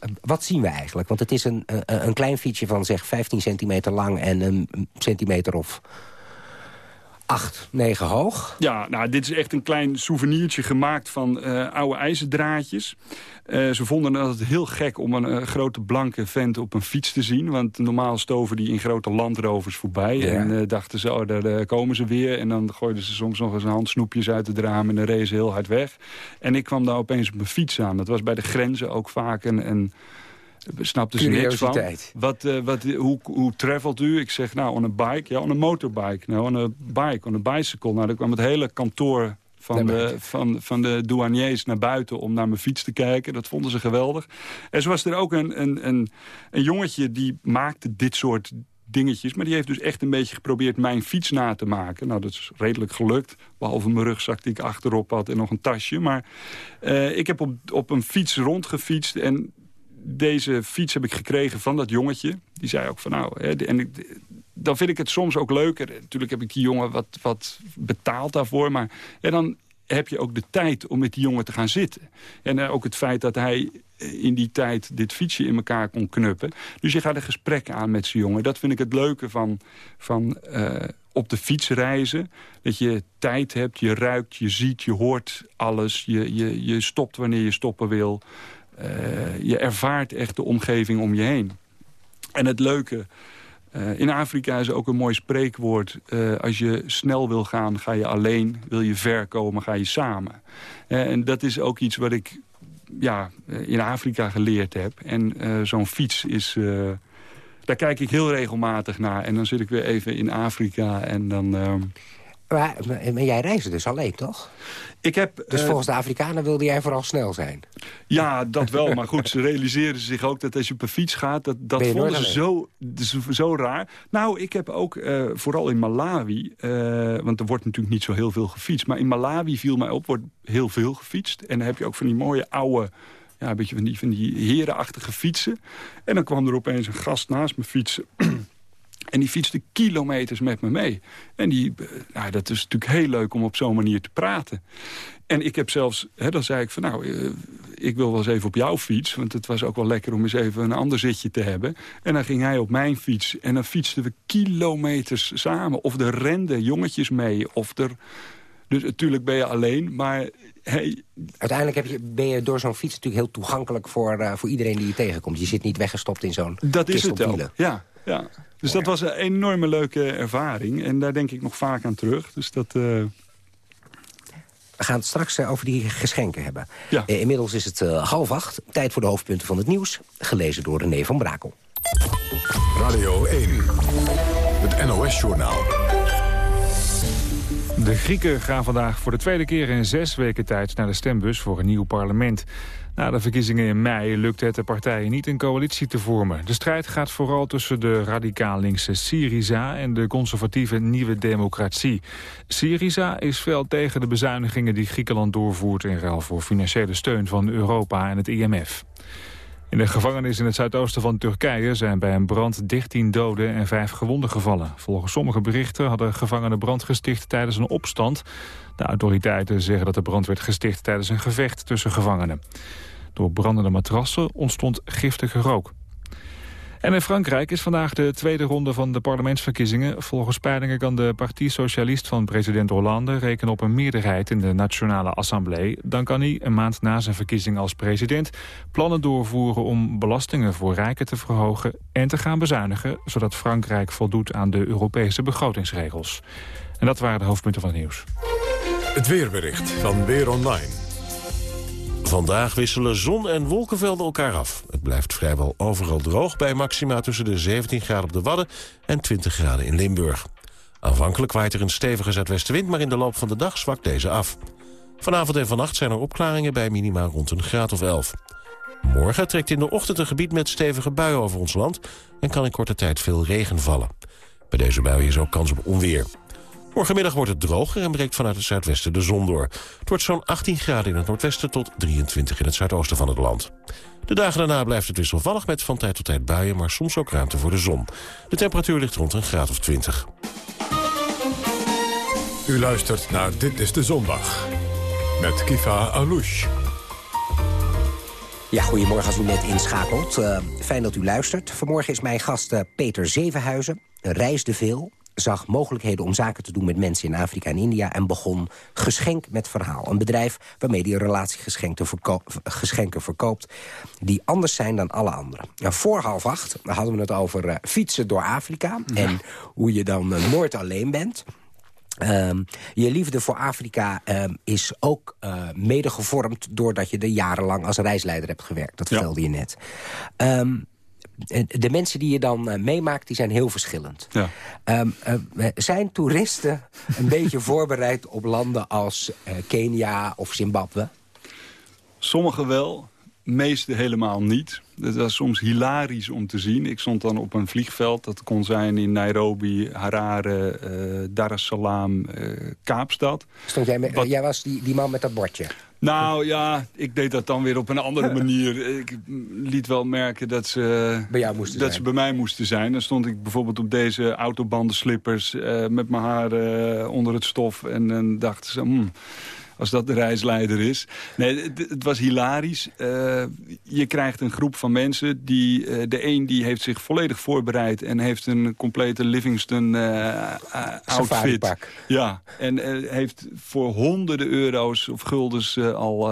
eh, Wat zien we eigenlijk? Want het is een, eh, een klein fietsje van zeg 15 centimeter lang... en een centimeter of 8, 9 hoog. Ja, nou, dit is echt een klein souvenirtje gemaakt van eh, oude ijzerdraadjes. Eh, ze vonden het heel gek om een eh, grote blanke vent op een fiets te zien. Want normaal stoven die in grote landrovers voorbij. Ja. En dachten ze, oh, daar komen ze weer. En dan gooiden ze soms nog eens een handsnoepjes uit het raam... en dan reden ze heel hard weg. En ik kwam daar opeens op mijn fiets aan. Dat was bij de grenzen ook vaak een... een snapte ze niks van. Wat, eh, wat, hoe, hoe travelt u? Ik zeg, nou, on een bike. Ja, on een motorbike. Nou, on een bike, on een bicycle. Nou, dan kwam het hele kantoor van de, van, van de douaniers naar buiten om naar mijn fiets te kijken. Dat vonden ze geweldig. En zo was er ook een, een, een, een jongetje die maakte dit soort dingetjes. Maar die heeft dus echt een beetje geprobeerd mijn fiets na te maken. Nou, dat is redelijk gelukt. Behalve mijn rugzak die ik achterop had en nog een tasje. Maar eh, ik heb op, op een fiets rondgefietst en deze fiets heb ik gekregen van dat jongetje. Die zei ook van nou, hè, en ik, dan vind ik het soms ook leuker. Natuurlijk heb ik die jongen wat, wat betaald daarvoor. Maar ja, dan heb je ook de tijd om met die jongen te gaan zitten. En eh, ook het feit dat hij eh, in die tijd dit fietsje in elkaar kon knuppen. Dus je gaat een gesprek aan met zijn jongen. Dat vind ik het leuke van, van eh, op de fiets reizen. Dat je tijd hebt, je ruikt, je ziet, je hoort alles. Je, je, je stopt wanneer je stoppen wil. Eh, je ervaart echt de omgeving om je heen. En het leuke, eh, in Afrika is ook een mooi spreekwoord. eh, als je snel wil gaan, ga je alleen. Wil je ver komen, ga je samen. En dat is ook iets wat ik ja, in Afrika geleerd heb. En zo'n fiets is... daar kijk ik heel regelmatig naar. En dan zit ik weer even in Afrika en dan... Maar, maar jij reisde dus alleen, toch? ik heb, Dus eh, volgens de Afrikanen wilde jij vooral snel zijn. Ja, dat wel. Maar goed, ze realiseren zich ook dat als je op een fiets gaat... dat, dat vonden ze zo, zo raar. Nou, ik heb ook, eh, vooral in Malawi... eh, want er wordt natuurlijk niet zo heel veel gefietst... maar in Malawi viel mij op, wordt heel veel gefietst. En dan heb je ook van die mooie oude... Ja, een beetje van die, van die herenachtige fietsen. En dan kwam er opeens een gast naast me fietsen... En die fietste kilometers met me mee. En die, eh, nou, dat is natuurlijk heel leuk om op zo'n manier te praten. En ik heb zelfs, hè, dan zei ik van nou, eh, ik wil wel eens even op jouw fiets. Want het was ook wel lekker om eens even een ander zitje te hebben. En dan ging hij op mijn fiets. En dan fietsten we kilometers samen. Of er renden jongetjes mee. Of er... Dus natuurlijk ben je alleen, maar hey, Uiteindelijk heb je, ben je door zo'n fiets natuurlijk heel toegankelijk... Voor, eh, voor iedereen die je tegenkomt. Je zit niet weggestopt in zo'n Dat is kist het op wel. wielen. Ja, ja. Dus dat was een enorme leuke ervaring. En daar denk ik nog vaak aan terug. Dus dat... eh, We gaan het straks eh, over die geschenken hebben. Ja. Eh, inmiddels is het half acht. Tijd voor de hoofdpunten van het nieuws. Gelezen door René van Brakel. Radio 1. Het NOS-journaal. De Grieken gaan vandaag voor de tweede keer in zes weken tijd naar de stembus voor een nieuw parlement. Na de verkiezingen in mei lukte het de partijen niet een coalitie te vormen. De strijd gaat vooral tussen de radicaal linkse Syriza en de conservatieve Nieuwe Democratie. Syriza is fel tegen de bezuinigingen die Griekenland doorvoert in ruil voor financiële steun van Europa en het IMF. In de gevangenis in het zuidoosten van Turkije zijn bij een brand 13 doden en 5 gewonden gevallen. Volgens sommige berichten hadden gevangenen brand gesticht tijdens een opstand. De autoriteiten zeggen dat de brand werd gesticht tijdens een gevecht tussen gevangenen. Door brandende matrassen ontstond giftige rook. En in Frankrijk is vandaag de tweede ronde van de parlementsverkiezingen. Volgens peilingen kan de Partie Socialist van president Hollande rekenen op een meerderheid in de Nationale Assemblée. Dan kan hij, een maand na zijn verkiezing als president, plannen doorvoeren om belastingen voor rijken te verhogen en te gaan bezuinigen, zodat Frankrijk voldoet aan de Europese begrotingsregels. En dat waren de hoofdpunten van het nieuws. Het weerbericht van Weer Online. Vandaag wisselen zon en wolkenvelden elkaar af. Het blijft vrijwel overal droog bij maxima tussen de 17 graden op de Wadden en 20 graden in Limburg. Aanvankelijk waait er een stevige zuidwestenwind, maar in de loop van de dag zwakt deze af. Vanavond en vannacht zijn er opklaringen bij minima rond een graad of 11. Morgen trekt in de ochtend een gebied met stevige buien over ons land... en kan in korte tijd veel regen vallen. Bij deze buien is ook kans op onweer. Morgenmiddag wordt het droger en breekt vanuit het zuidwesten de zon door. Het wordt zo'n 18 graden in het noordwesten tot 23 in het zuidoosten van het land. De dagen daarna blijft het wisselvallig met van tijd tot tijd buien... maar soms ook ruimte voor de zon. De temperatuur ligt rond een graad of 20. U luistert naar Dit is de Zondag. Met Kifa Alouche. Ja, goedemorgen als u net inschakelt. Eh, fijn dat u luistert. Vanmorgen is mijn gast eh, Peter Zevenhuizen. Reisde veel, zag mogelijkheden om zaken te doen met mensen in Afrika en India... en begon Geschenk met Verhaal. Een bedrijf waarmee hij relatiegeschenken verko geschenken verkoopt... die anders zijn dan alle anderen. Nou, voor half acht hadden we het over eh, fietsen door Afrika... en hoe je dan eh, nooit alleen bent... Um, je liefde voor Afrika um, is ook uh, mede gevormd... doordat je er jarenlang als reisleider hebt gewerkt. Dat vertelde je net. Um, de mensen die je dan uh, meemaakt, die zijn heel verschillend. Ja. Um, uh, zijn toeristen een beetje voorbereid op landen als uh, Kenia of Zimbabwe? Sommigen wel, meeste helemaal niet. Het was soms hilarisch om te zien. Ik stond dan op een vliegveld. Dat kon zijn in Nairobi, Harare, uh, Dar es Salaam, Kaapstad. Stond jij, met, Wat... jij was die, die man met dat bordje? Nou ja, ik deed dat dan weer op een andere manier. Ik liet wel merken dat ze bij, jou moesten dat zijn. ze bij mij moesten zijn. Dan stond ik bijvoorbeeld op deze autobandenslippers... Uh, met mijn haar uh, onder het stof. En dan dachten ze... Hmm, als dat de reisleider is. Nee, het, het was hilarisch. Uh, je krijgt een groep van mensen. die uh, De een die heeft zich volledig voorbereid... en heeft een complete Livingston uh, outfit. Ja, en heeft voor honderden euro's of guldens al...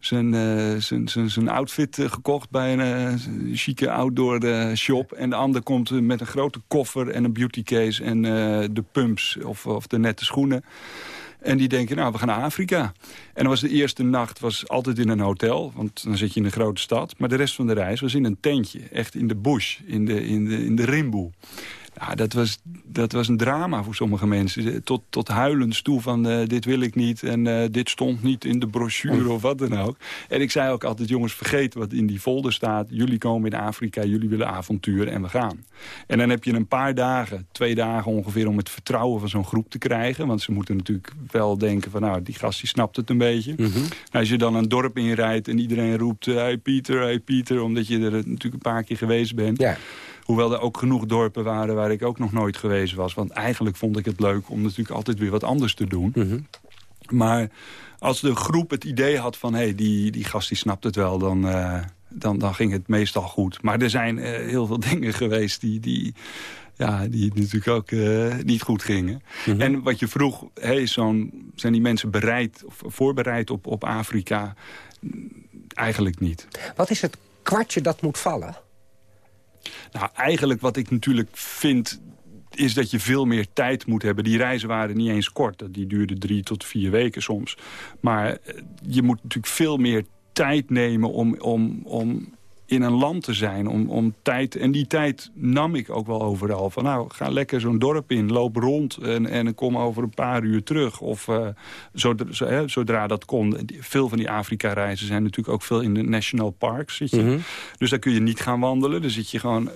Zijn, uh, zijn, zijn, zijn outfit uh, gekocht bij een uh, chique outdoor shop. En de ander komt met een grote koffer en een beautycase en de pumps of, of de nette schoenen. En die denken, nou, we gaan naar Afrika. En dan was de eerste nacht was altijd in een hotel. Want dan zit je in een grote stad. Maar de rest van de reis was in een tentje. Echt in de bush, in de, in de, in de rimboe. Nou, dat was, dat was een drama voor sommige mensen. Tot, tot huilens toe van uh, dit wil ik niet en uh, dit stond niet in de brochure of wat dan ook. En ik zei ook altijd, jongens, vergeet wat in die folder staat. Jullie komen in Afrika, jullie willen avontuur en we gaan. En dan heb je een paar dagen, twee dagen ongeveer... om het vertrouwen van zo'n groep te krijgen. Want ze moeten natuurlijk wel denken van, nou, die gast die snapt het een beetje. Mm -hmm. Als je dan een dorp inrijdt en iedereen roept... hey Pieter, hey Pieter, omdat je er natuurlijk een paar keer geweest bent... Ja. Hoewel er ook genoeg dorpen waren waar ik ook nog nooit geweest was. Want eigenlijk vond ik het leuk om natuurlijk altijd weer wat anders te doen. Mm -hmm. Maar als de groep het idee had van... hé, hey, die, die gast die snapt het wel, dan, uh, dan, dan ging het meestal goed. Maar er zijn uh, heel veel dingen geweest die... die ja, die natuurlijk ook uh, niet goed gingen. Mm -hmm. En wat je vroeg, hey, zo'n zijn die mensen bereid of voorbereid op, op Afrika? Eigenlijk niet. Wat is het kwartje dat moet vallen? Nou, eigenlijk wat ik natuurlijk vind is dat je veel meer tijd moet hebben. Die reizen waren niet eens kort. Die duurden drie tot vier weken soms. Maar eh, je moet natuurlijk veel meer tijd nemen om, om, om in een land te zijn. Om, om tijd, en die tijd nam ik ook wel overal. Van nou, ga lekker zo'n dorp in, loop rond en, en kom over een paar uur terug. Of uh, zodra, zo, hè, zodra dat kon. Veel van die Afrika-reizen zijn natuurlijk ook veel in de national parks. Zit je. Mhm. Dus daar kun je niet gaan wandelen. Dan zit je gewoon eh,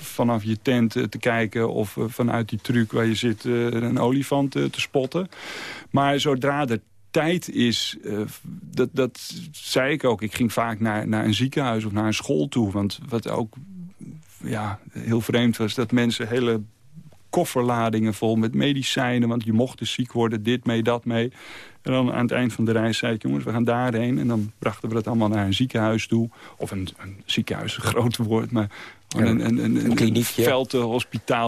vanaf je tent eh, te kijken... of vanuit die truc waar je zit een olifant te spotten. Maar zodra er tijd is, uh, dat, dat zei ik ook. Ik ging vaak naar, naar een ziekenhuis of naar een school toe. Want wat ook ja, heel vreemd was, dat mensen hele kofferladingen vol met medicijnen. Want je mocht dus ziek worden, dit mee, dat mee. En dan aan het eind van de reis zei ik, jongens, we gaan daarheen. En dan brachten we dat allemaal naar een ziekenhuis toe. Of een, een ziekenhuis, een groot woord, maar Ja, een, een, een, een kliniekje.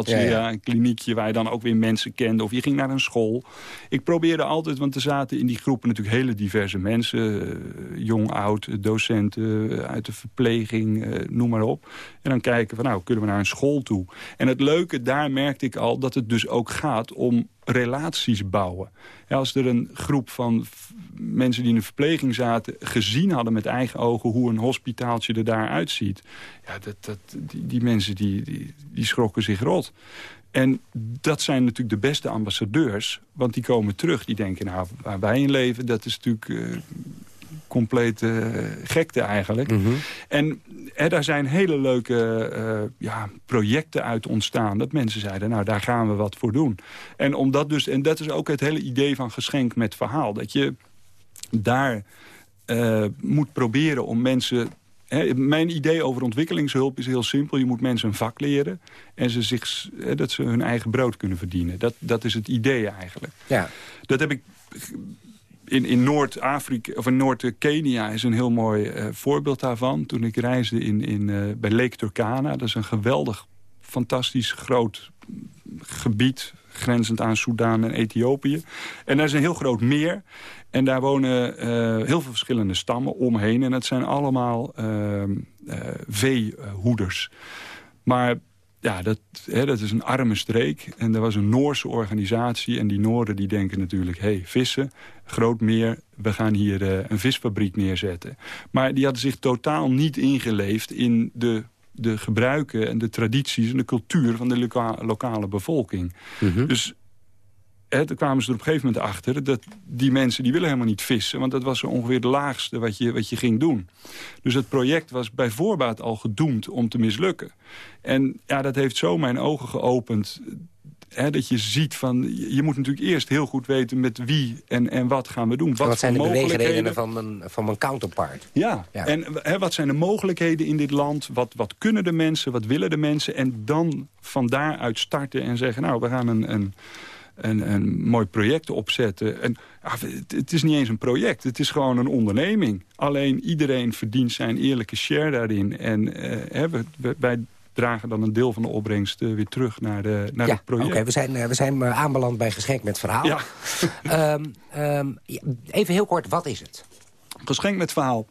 Ja, ja, ja. een kliniekje waar je dan ook weer mensen kende. Of je ging naar een school. Ik probeerde altijd, want er zaten in die groepen natuurlijk hele diverse mensen. eh, jong, oud, docenten, eh, uit de verpleging, eh, noem maar op. En dan kijken van, nou, kunnen we naar een school toe? En het leuke, daar merkte ik al dat het dus ook gaat om relaties bouwen. Ja, als er een groep van mensen die in de verpleging zaten... gezien hadden met eigen ogen hoe een hospitaaltje er daar uitziet... Ja, dat, dat, die, die mensen die, die, die schrokken zich rot. En dat zijn natuurlijk de beste ambassadeurs. Want die komen terug, die denken, nou, waar wij in leven... dat is natuurlijk eh, complete eh, gekte eigenlijk. Mhm. En hè, daar zijn hele leuke eh, ja, projecten uit ontstaan. Dat mensen zeiden, nou, daar gaan we wat voor doen. En, omdat dus, en dat is ook het hele idee van geschenk met verhaal. Dat je daar eh, moet proberen om mensen... Hè, mijn idee over ontwikkelingshulp is heel simpel. Je moet mensen een vak leren en ze zich, hè, dat ze hun eigen brood kunnen verdienen. Dat, dat is het idee eigenlijk. Ja. Dat heb ik in, in Noord-Afrika, of in Noord-Kenia is een heel mooi eh, voorbeeld daarvan. Toen ik reisde in, in, eh, bij Lake Turkana. Dat is een geweldig, fantastisch groot gebied... grenzend aan Soudaan en Ethiopië. En daar is een heel groot meer. En daar wonen eh, heel veel verschillende stammen omheen. En dat zijn allemaal eh, eh, veehoeders. Maar ja, dat, hè, dat is een arme streek. En er was een Noorse organisatie. En die Nooren die denken natuurlijk, hé, hey, vissen, groot meer, we gaan hier eh, een visfabriek neerzetten. Maar die hadden zich totaal niet ingeleefd in de, de gebruiken en de tradities en de cultuur van de loka- lokale bevolking. Mhm. Dus hè, toen kwamen ze er op een gegeven moment achter... dat die mensen die willen helemaal niet vissen... want dat was zo ongeveer de laagste wat je, wat je ging doen. Dus het project was bij voorbaat al gedoemd om te mislukken. En ja, dat heeft zo mijn ogen geopend... Dat je ziet van, je moet natuurlijk eerst heel goed weten met wie en, en wat gaan we doen. Wat, zijn de mogelijkheden- beweegredenen van mijn, van mijn counterpart? ja, Ja. en wat zijn de mogelijkheden in dit land? Wat, wat kunnen de mensen? Wat willen de mensen? En dan van daaruit starten en zeggen... nou, we gaan een, een, een, een mooi project opzetten. En, ja, het, het is niet eens een project, het is gewoon een onderneming. Alleen iedereen verdient zijn eerlijke share daarin. En eh, hè, we, wij dragen dan een deel van de opbrengst eh, weer terug naar, de, naar Ja, het oké, project. we zijn, eh, we zijn aanbeland bij geschenk met verhaal. Ja. Ehm, ehm, ja, even heel kort, wat is het? Geschenk met verhaal.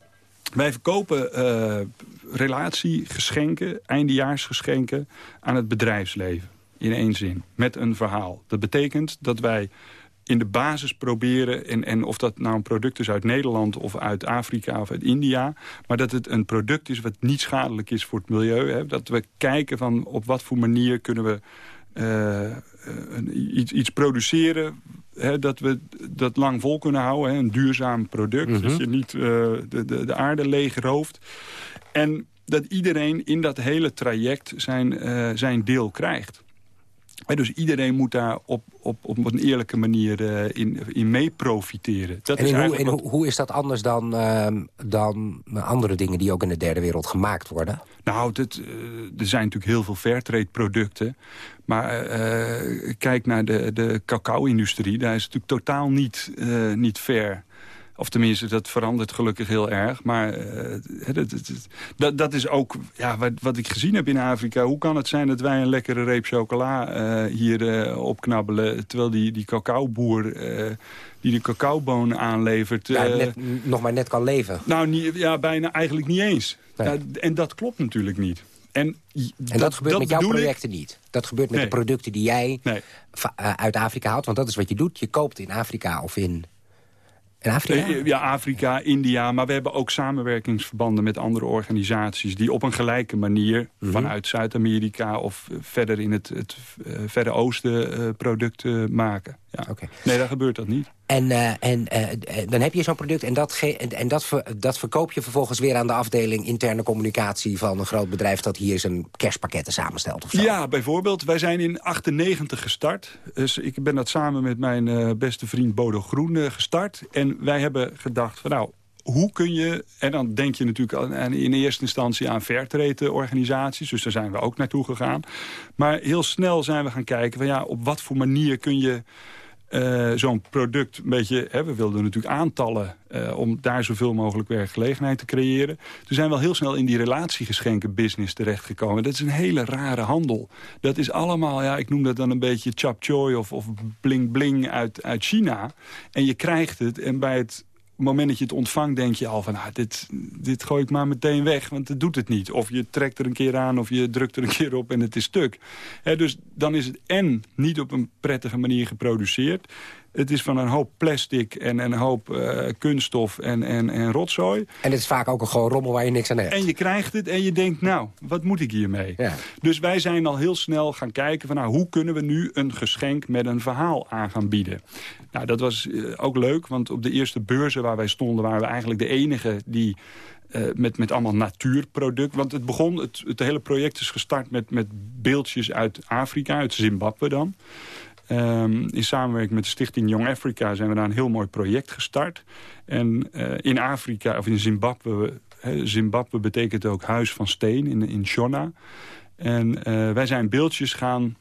Wij verkopen eh relatie, geschenken, eindejaarsgeschenken aan het bedrijfsleven. In één zin, met een verhaal. Dat betekent dat wij in de basis proberen... En, en of dat nou een product is uit Nederland of uit Afrika of uit India... maar dat het een product is wat niet schadelijk is voor het milieu. Hè? Dat we kijken van op wat voor manier kunnen we eh, iets, iets produceren... Hè, dat we dat lang vol kunnen houden. Hè? Een duurzaam product. Mhm. Dat je niet eh, de, de, de aarde leegrooft. En dat iedereen in dat hele traject zijn, eh, zijn deel krijgt. Dus iedereen moet daar op, op, op een eerlijke manier eh, in, in mee profiteren. Dat En is hoe, wat- hoe, is dat anders dan, ehm, dan andere dingen die ook in de derde wereld gemaakt worden? Nou, dit, eh, er zijn natuurlijk heel veel fairtrade producten. Maar eh, kijk naar de, de cacao-industrie. Daar is het natuurlijk totaal niet, niet fair. Of tenminste, dat verandert gelukkig heel erg. Maar eh, dat, dat, dat, is ook ja, wat, wat ik gezien heb in Afrika. Hoe kan het zijn dat wij een lekkere reep chocola eh, hier eh, opknabbelen... terwijl die, die cacaoboer die de cacaobonen aanlevert... Ja, net, nog maar net kan leven. nou, niet, ja, bijna eigenlijk niet eens. Nee. Ja, en dat klopt natuurlijk niet. En, En dat, gebeurt met jouw ik. projecten niet. Dat gebeurt met Nee. de producten die jij Nee. uit Afrika haalt. Want dat is wat je doet. Je koopt in Afrika of in... In Afrika? Eh, Ja, Afrika, India. Maar we hebben ook samenwerkingsverbanden met andere organisaties... die op een gelijke manier Mhm. vanuit Zuid-Amerika... of eh, verder in het, het eh, Verre Oosten eh, producten maken. Ja. Oké. Nee, dan gebeurt dat niet. En, eh, en eh, eh, dan heb je zo'n product en, dat, en, en dat, ver- dat verkoop je vervolgens weer aan de afdeling interne communicatie van een groot bedrijf dat hier zijn kerstpakketten samenstelt of zo. Ja, bijvoorbeeld. Wij zijn in 98 gestart. Dus ik ben dat samen met mijn eh, beste vriend Bodo Groen eh, gestart. En wij hebben gedacht van nou, hoe kun je... En dan denk je natuurlijk aan- in eerste instantie aan fairtrade organisaties. Dus daar zijn we ook naartoe gegaan. Maar heel snel zijn we gaan kijken van ja, op wat voor manier kun je... eh, zo'n product een beetje... Hè, we wilden natuurlijk aantallen eh, om daar zoveel mogelijk werkgelegenheid te creëren. Toen zijn we al heel snel in die relatiegeschenken business terechtgekomen. Dat is een hele rare handel. Dat is allemaal, ja, ik noem dat dan een beetje chap choy of, of bling bling uit, uit China. En je krijgt het en bij het moment dat je het ontvangt denk je al van... Ah, dit, dit gooi ik maar meteen weg, want het doet het niet. Of je trekt er een keer aan of je drukt er een keer op en het is stuk. Dus dan is het en niet op een prettige manier geproduceerd... Het is van een hoop plastic en een hoop eh, kunststof en, en, en rotzooi. En het is vaak ook een gewoon rommel waar je niks aan hebt. En je krijgt het en je denkt, nou, wat moet ik hiermee? Ja. Dus wij zijn al heel snel gaan kijken van, nou, hoe kunnen we nu een geschenk met een verhaal aan gaan bieden? Nou, dat was eh, ook leuk, want op de eerste beurzen waar wij stonden... waren we eigenlijk de enige die eh, met, met allemaal natuurproduct... want het begon, het, het hele project is gestart met, met beeldjes uit Afrika, uit Zimbabwe dan... Ehm, in samenwerking met de stichting Young Africa zijn we daar een heel mooi project gestart. En eh, in Afrika, of in Zimbabwe, Zimbabwe betekent ook huis van steen in, in Shona. En eh, wij zijn beeldjes gaan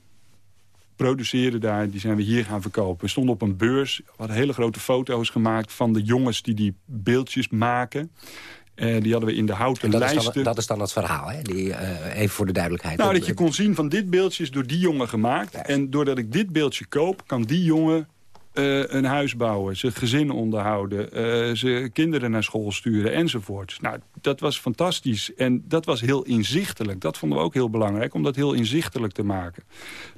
produceren daar, die zijn we hier gaan verkopen. We stonden op een beurs, we hadden hele grote foto's gemaakt van de jongens die die beeldjes maken. En die hadden we in de houten En dat is, lijsten. dan, dat is dan het verhaal, hè? Die, eh, even voor de duidelijkheid. Nou, dat je kon zien van dit beeldje is door die jongen gemaakt. En doordat ik dit beeldje koop, kan die jongen eh, een huis bouwen, zijn gezin onderhouden, eh, zijn kinderen naar school sturen enzovoort. Nou, dat was fantastisch. En dat was heel inzichtelijk. Dat vonden we ook heel belangrijk, om dat heel inzichtelijk te maken.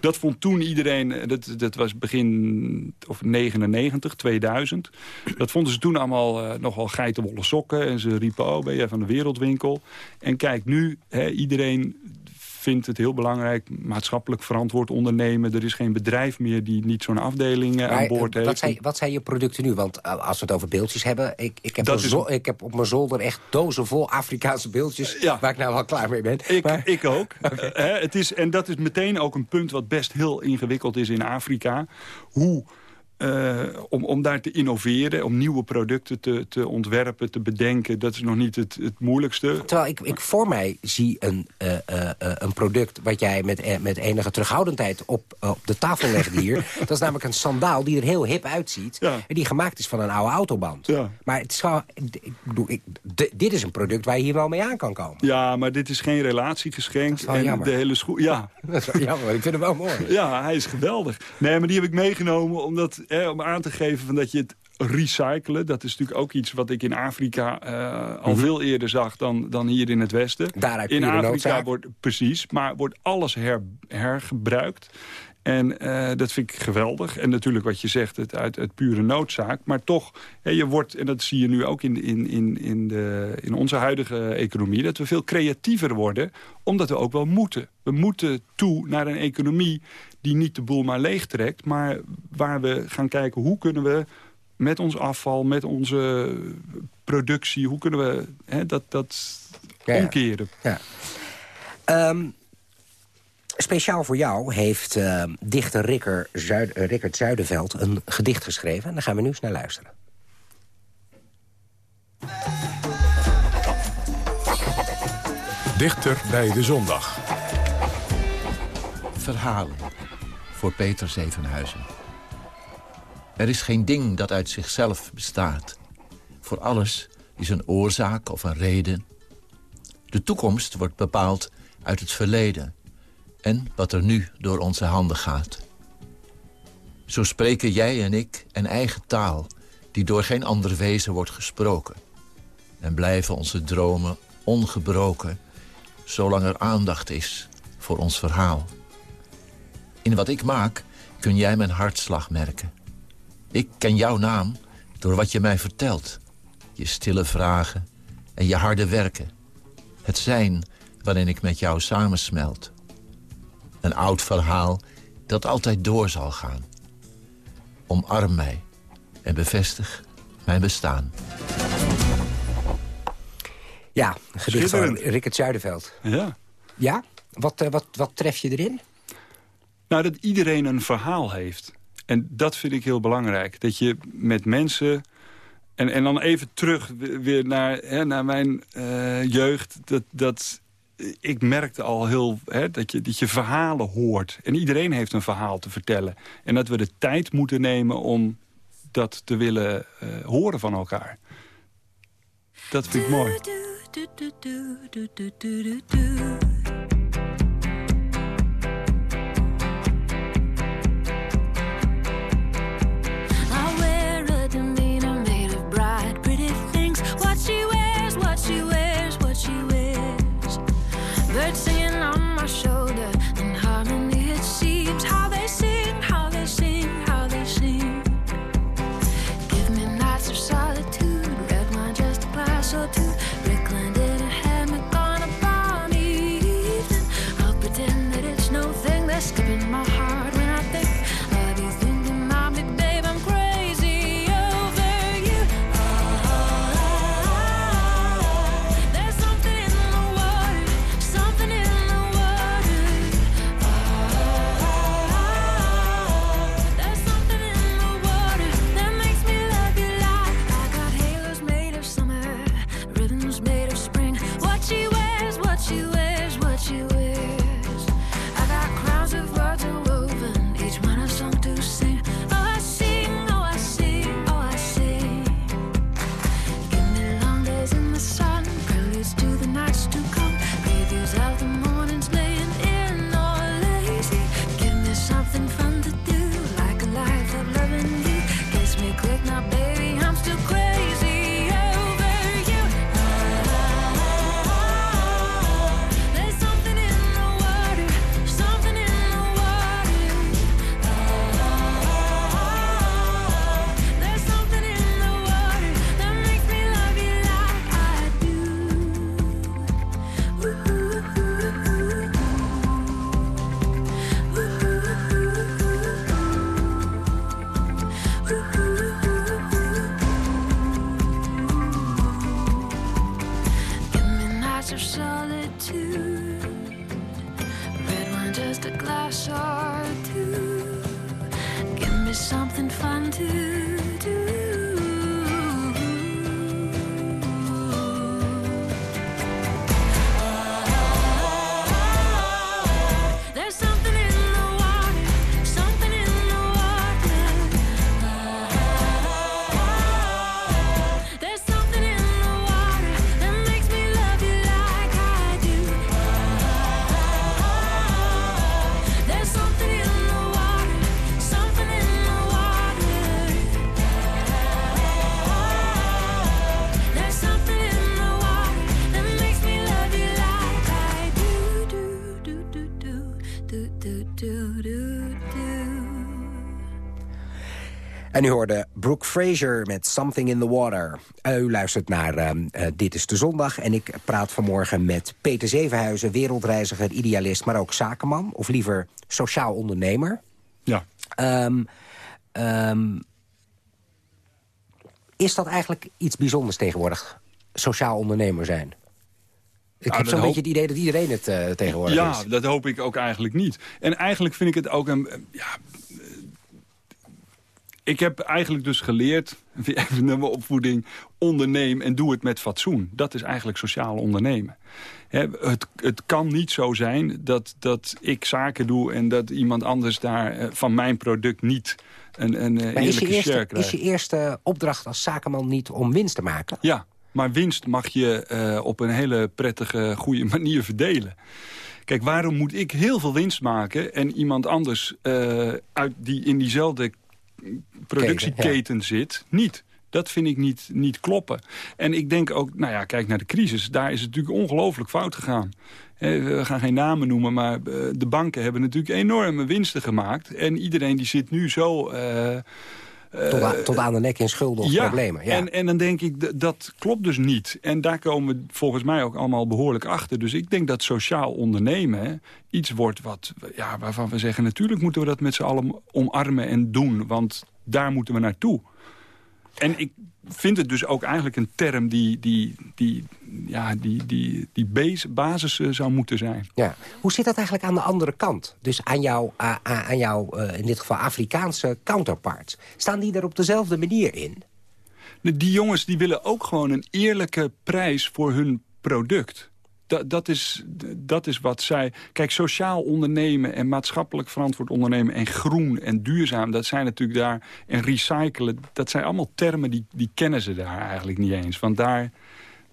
Dat vond toen iedereen, eh, dat, dat was begin of 99, 2000. Dat vonden ze toen allemaal nogal geitenwolle sokken. En ze riepen, oh, ben jij van de wereldwinkel? En kijk, nu, iedereen vindt het heel belangrijk maatschappelijk verantwoord ondernemen. Er is geen bedrijf meer die niet zo'n afdeling eh, aan boord eh, heeft. wat, zijn, wat zijn je producten nu? Want eh, als we het over beeldjes hebben... Ik, ik, heb is- ik heb op mijn zolder echt dozen vol Afrikaanse beeldjes... Ja. waar ik nou wel klaar mee ben. Ik, Maar- ik ook. Het is, en dat is meteen ook een punt wat best heel ingewikkeld is in Afrika. Hoe, eh, om, om daar te innoveren, om nieuwe producten te, te ontwerpen, te bedenken... dat is nog niet het, het moeilijkste. Terwijl ik, ik voor mij zie een, eh, eh, een product... wat jij met, met enige terughoudendheid op, op de tafel legt hier. dat is namelijk een sandaal die er heel hip uitziet... Ja. en die gemaakt is van een oude autoband. Ja. Maar het is gewoon, ik bedoel, ik, dit is een product waar je hier wel mee aan kan komen. Ja, maar dit is geen relatiegeschenk. en jammer. de hele schoen. Ja, Dat is wel jammer, ik vind hem wel mooi. Ja, hij is geweldig. Nee, maar die heb ik meegenomen omdat, hè, om aan te geven van dat je het recyclen... dat is natuurlijk ook iets wat ik in Afrika eh, al veel eerder zag dan, dan hier in het Westen. Daaruit in Afrika noodzaak. wordt, precies, maar wordt alles her, hergebruikt. En eh, dat vind ik geweldig. En natuurlijk wat je zegt, het uit, uit pure noodzaak. Maar toch, hè, je wordt, en dat zie je nu ook in, in, in, in, de, in onze huidige economie... dat we veel creatiever worden, omdat we ook wel moeten. We moeten toe naar een economie die niet de boel maar leegtrekt... maar waar we gaan kijken hoe kunnen we met ons afval, met onze productie... hoe kunnen we hè, dat, dat Ja, omkeren. Ja. Ehm, speciaal voor jou heeft eh, dichter Ricker Zuid, eh, Rickert Zuiderveld een gedicht geschreven. En daar gaan we nu eens naar luisteren. Dichter bij de zondag. Verhalen voor Peter Zevenhuizen. Er is geen ding dat uit zichzelf bestaat. Voor alles is een oorzaak of een reden. De toekomst wordt bepaald uit het verleden... en wat er nu door onze handen gaat. Zo spreken jij en ik een eigen taal... die door geen ander wezen wordt gesproken. En blijven onze dromen ongebroken... zolang er aandacht is voor ons verhaal. In wat ik maak kun jij mijn hartslag merken. Ik ken jouw naam door wat je mij vertelt. Je stille vragen en je harde werken. Het zijn waarin ik met jou samensmelt. Een oud verhaal dat altijd door zal gaan. Omarm mij en bevestig mijn bestaan. Ja, een gedicht van. Rickert Zuiderveld. Ja. Ja? Wat, eh, wat, wat tref je erin? Nou, dat iedereen een verhaal heeft. En dat vind ik heel belangrijk. Dat je met mensen... En, en dan even terug we- weer naar, hè, naar mijn eh, jeugd. Dat, dat, ik merkte al heel hè, dat, je, dat je verhalen hoort. En iedereen heeft een verhaal te vertellen. En dat we de tijd moeten nemen om dat te willen eh, horen van elkaar. Dat vind ik mooi. you En u hoorde Brooke Fraser met Something in the Water. U luistert naar ehm, eh, Dit is de Zondag. En ik praat vanmorgen met Peter Zevenhuizen, wereldreiziger, idealist... maar ook zakenman, of liever sociaal ondernemer. Ja. Ehm, ehm, is dat eigenlijk iets bijzonders tegenwoordig? Sociaal ondernemer zijn? Ik Nou, heb zo'n hoop- beetje het idee dat iedereen het eh, tegenwoordig Ja, is. dat hoop ik ook eigenlijk niet. En eigenlijk vind ik het ook een... Ja, eh, ik heb eigenlijk dus geleerd, even naar mijn opvoeding... onderneem en doe het met fatsoen. Dat is eigenlijk sociaal ondernemen. Het, het kan niet zo zijn dat, dat ik zaken doe... en dat iemand anders daar eh, van mijn product niet een, een eh, Maar is je, eerlijke share eerste, krijgt. is je eerste opdracht als zakenman niet om winst te maken? Ja, maar winst mag je eh, op een hele prettige, goede manier verdelen. Kijk, waarom moet ik heel veel winst maken... en iemand anders uit die in diezelfde productieketen zit, niet? Dat vind ik niet, niet kloppen. En ik denk ook, nou ja, kijk naar de crisis. Daar is het natuurlijk ongelooflijk fout gegaan. we gaan geen namen noemen, maar eh, de banken hebben natuurlijk enorme winsten gemaakt. En iedereen die zit nu zo... eh, Tot, aan, tot aan de nek in schulden of ja, problemen. Ja. En, en dan denk ik, dat klopt dus niet. En daar komen we volgens mij ook allemaal behoorlijk achter. Dus ik denk dat sociaal ondernemen iets wordt wat, ja, waarvan we zeggen... natuurlijk moeten we dat met z'n allen omarmen en doen. Want daar moeten we naartoe. En ik vind het dus ook eigenlijk een term die, die, die, ja, die, die, die base- basis eh, zou moeten zijn. Ja. Hoe zit dat eigenlijk aan de andere kant? Dus aan jouw, aan jouw eh, in dit geval Afrikaanse counterparts. Staan die er op dezelfde manier in? Die jongens die willen ook gewoon een eerlijke prijs voor hun product. Dat, is, dat is wat zij... Kijk, sociaal ondernemen en maatschappelijk verantwoord ondernemen... en groen en duurzaam, dat zijn natuurlijk daar... en recyclen, dat zijn allemaal termen die, die kennen ze daar eigenlijk niet eens. Want daar...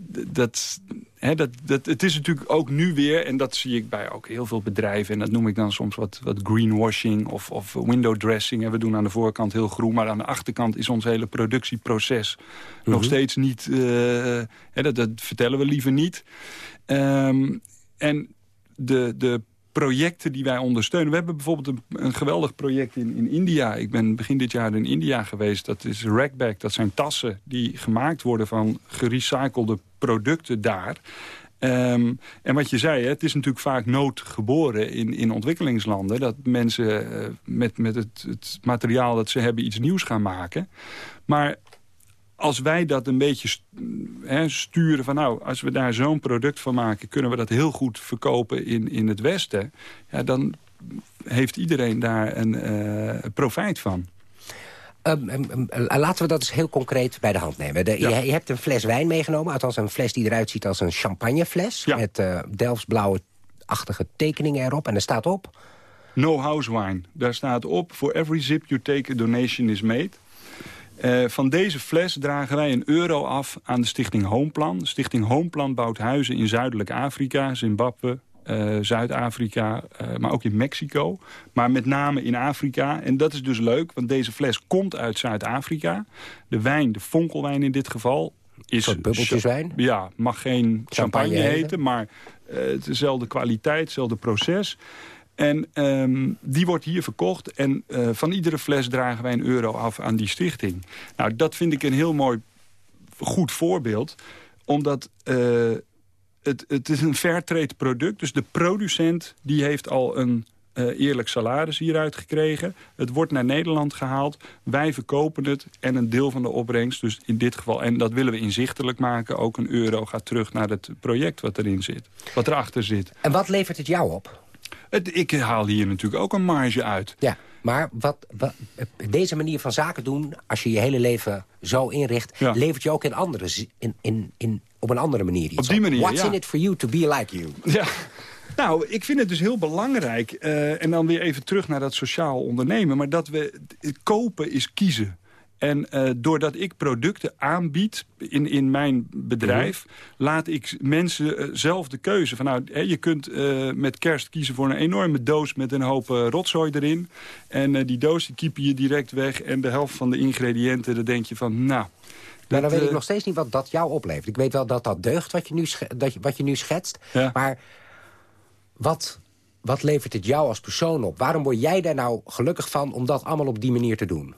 Dat, hè, dat, dat, het is natuurlijk ook nu weer, en dat zie ik bij ook heel veel bedrijven... en dat noem ik dan soms wat, wat greenwashing of, of window dressing. En we doen aan de voorkant heel groen, maar aan de achterkant is ons hele productieproces nog steeds niet... eh, hè, dat, dat vertellen we liever niet. Ehm, en de, de projecten die wij ondersteunen. We hebben bijvoorbeeld een, een geweldig project in, in India. Ik ben begin dit jaar in India geweest. Dat is Rackback. Dat zijn tassen die gemaakt worden van gerecyclede producten daar. Ehm, en wat je zei, het is natuurlijk vaak noodgeboren in, in ontwikkelingslanden... dat mensen eh, met, met het, het materiaal dat ze hebben iets nieuws gaan maken. Maar als wij dat een beetje sturen van nou, als we daar zo'n product van maken... kunnen we dat heel goed verkopen in, in het Westen. Ja, dan heeft iedereen daar een eh, profijt van. Ehm, laten we dat eens heel concreet bij de hand nemen. De, Ja. je, je hebt een fles wijn meegenomen. Althans een fles die eruit ziet als een champagnefles. Ja. Met eh Delftsblauwe-achtige tekeningen erop. En er staat op... No house wine. Daar staat op, for every zip you take a donation is made. Eh, van deze fles dragen wij een euro af aan de stichting Homeplan. De stichting Homeplan bouwt huizen in Zuidelijk Afrika, Zimbabwe, eh, Zuid-Afrika, eh, maar ook in Mexico. Maar met name in Afrika. En dat is dus leuk, want deze fles komt uit Zuid-Afrika. De wijn, de fonkelwijn in dit geval... Is soort bubbeltjeswijn? Ja, mag geen champagne, Champagne heten, maar het is dezelfde kwaliteit, hetzelfde proces. En ehm, die wordt hier verkocht. En van iedere fles dragen wij een euro af aan die stichting. Nou, dat vind ik een heel mooi, goed voorbeeld. Omdat het, het is een fairtrade product. Dus de producent die heeft al een eh, eerlijk salaris hieruit gekregen. Het wordt naar Nederland gehaald. Wij verkopen het en een deel van de opbrengst. Dus in dit geval, en dat willen we inzichtelijk maken... ook een euro gaat terug naar het project wat erin zit. Wat erachter zit. En wat levert het jou op? Het, ik haal hier natuurlijk ook een marge uit. Ja, maar wat, wat, deze manier van zaken doen... als je je hele leven zo inricht... Ja. levert je ook in andere, in, in, in, op een andere manier iets Op die manier, What's ja. in it for you to be like you? Ja. Nou, ik vind het dus heel belangrijk. eh, en dan weer even terug naar dat sociaal ondernemen. Maar dat we kopen is kiezen. En eh, doordat ik producten aanbied in, in mijn bedrijf... laat ik mensen eh, zelf de keuze. Van, nou, hè, je kunt met kerst kiezen voor een enorme doos... met een hoop rotzooi erin. En die doos die kiep je direct weg. En de helft van de ingrediënten, daar denk je van... nou, Maar dan weet ik eh, nog steeds niet wat dat jou oplevert. Ik weet wel dat dat deugt wat je nu, dat je, wat je nu schetst. Ja. Maar wat, wat levert het jou als persoon op? Waarom word jij daar nou gelukkig van om dat allemaal op die manier te doen?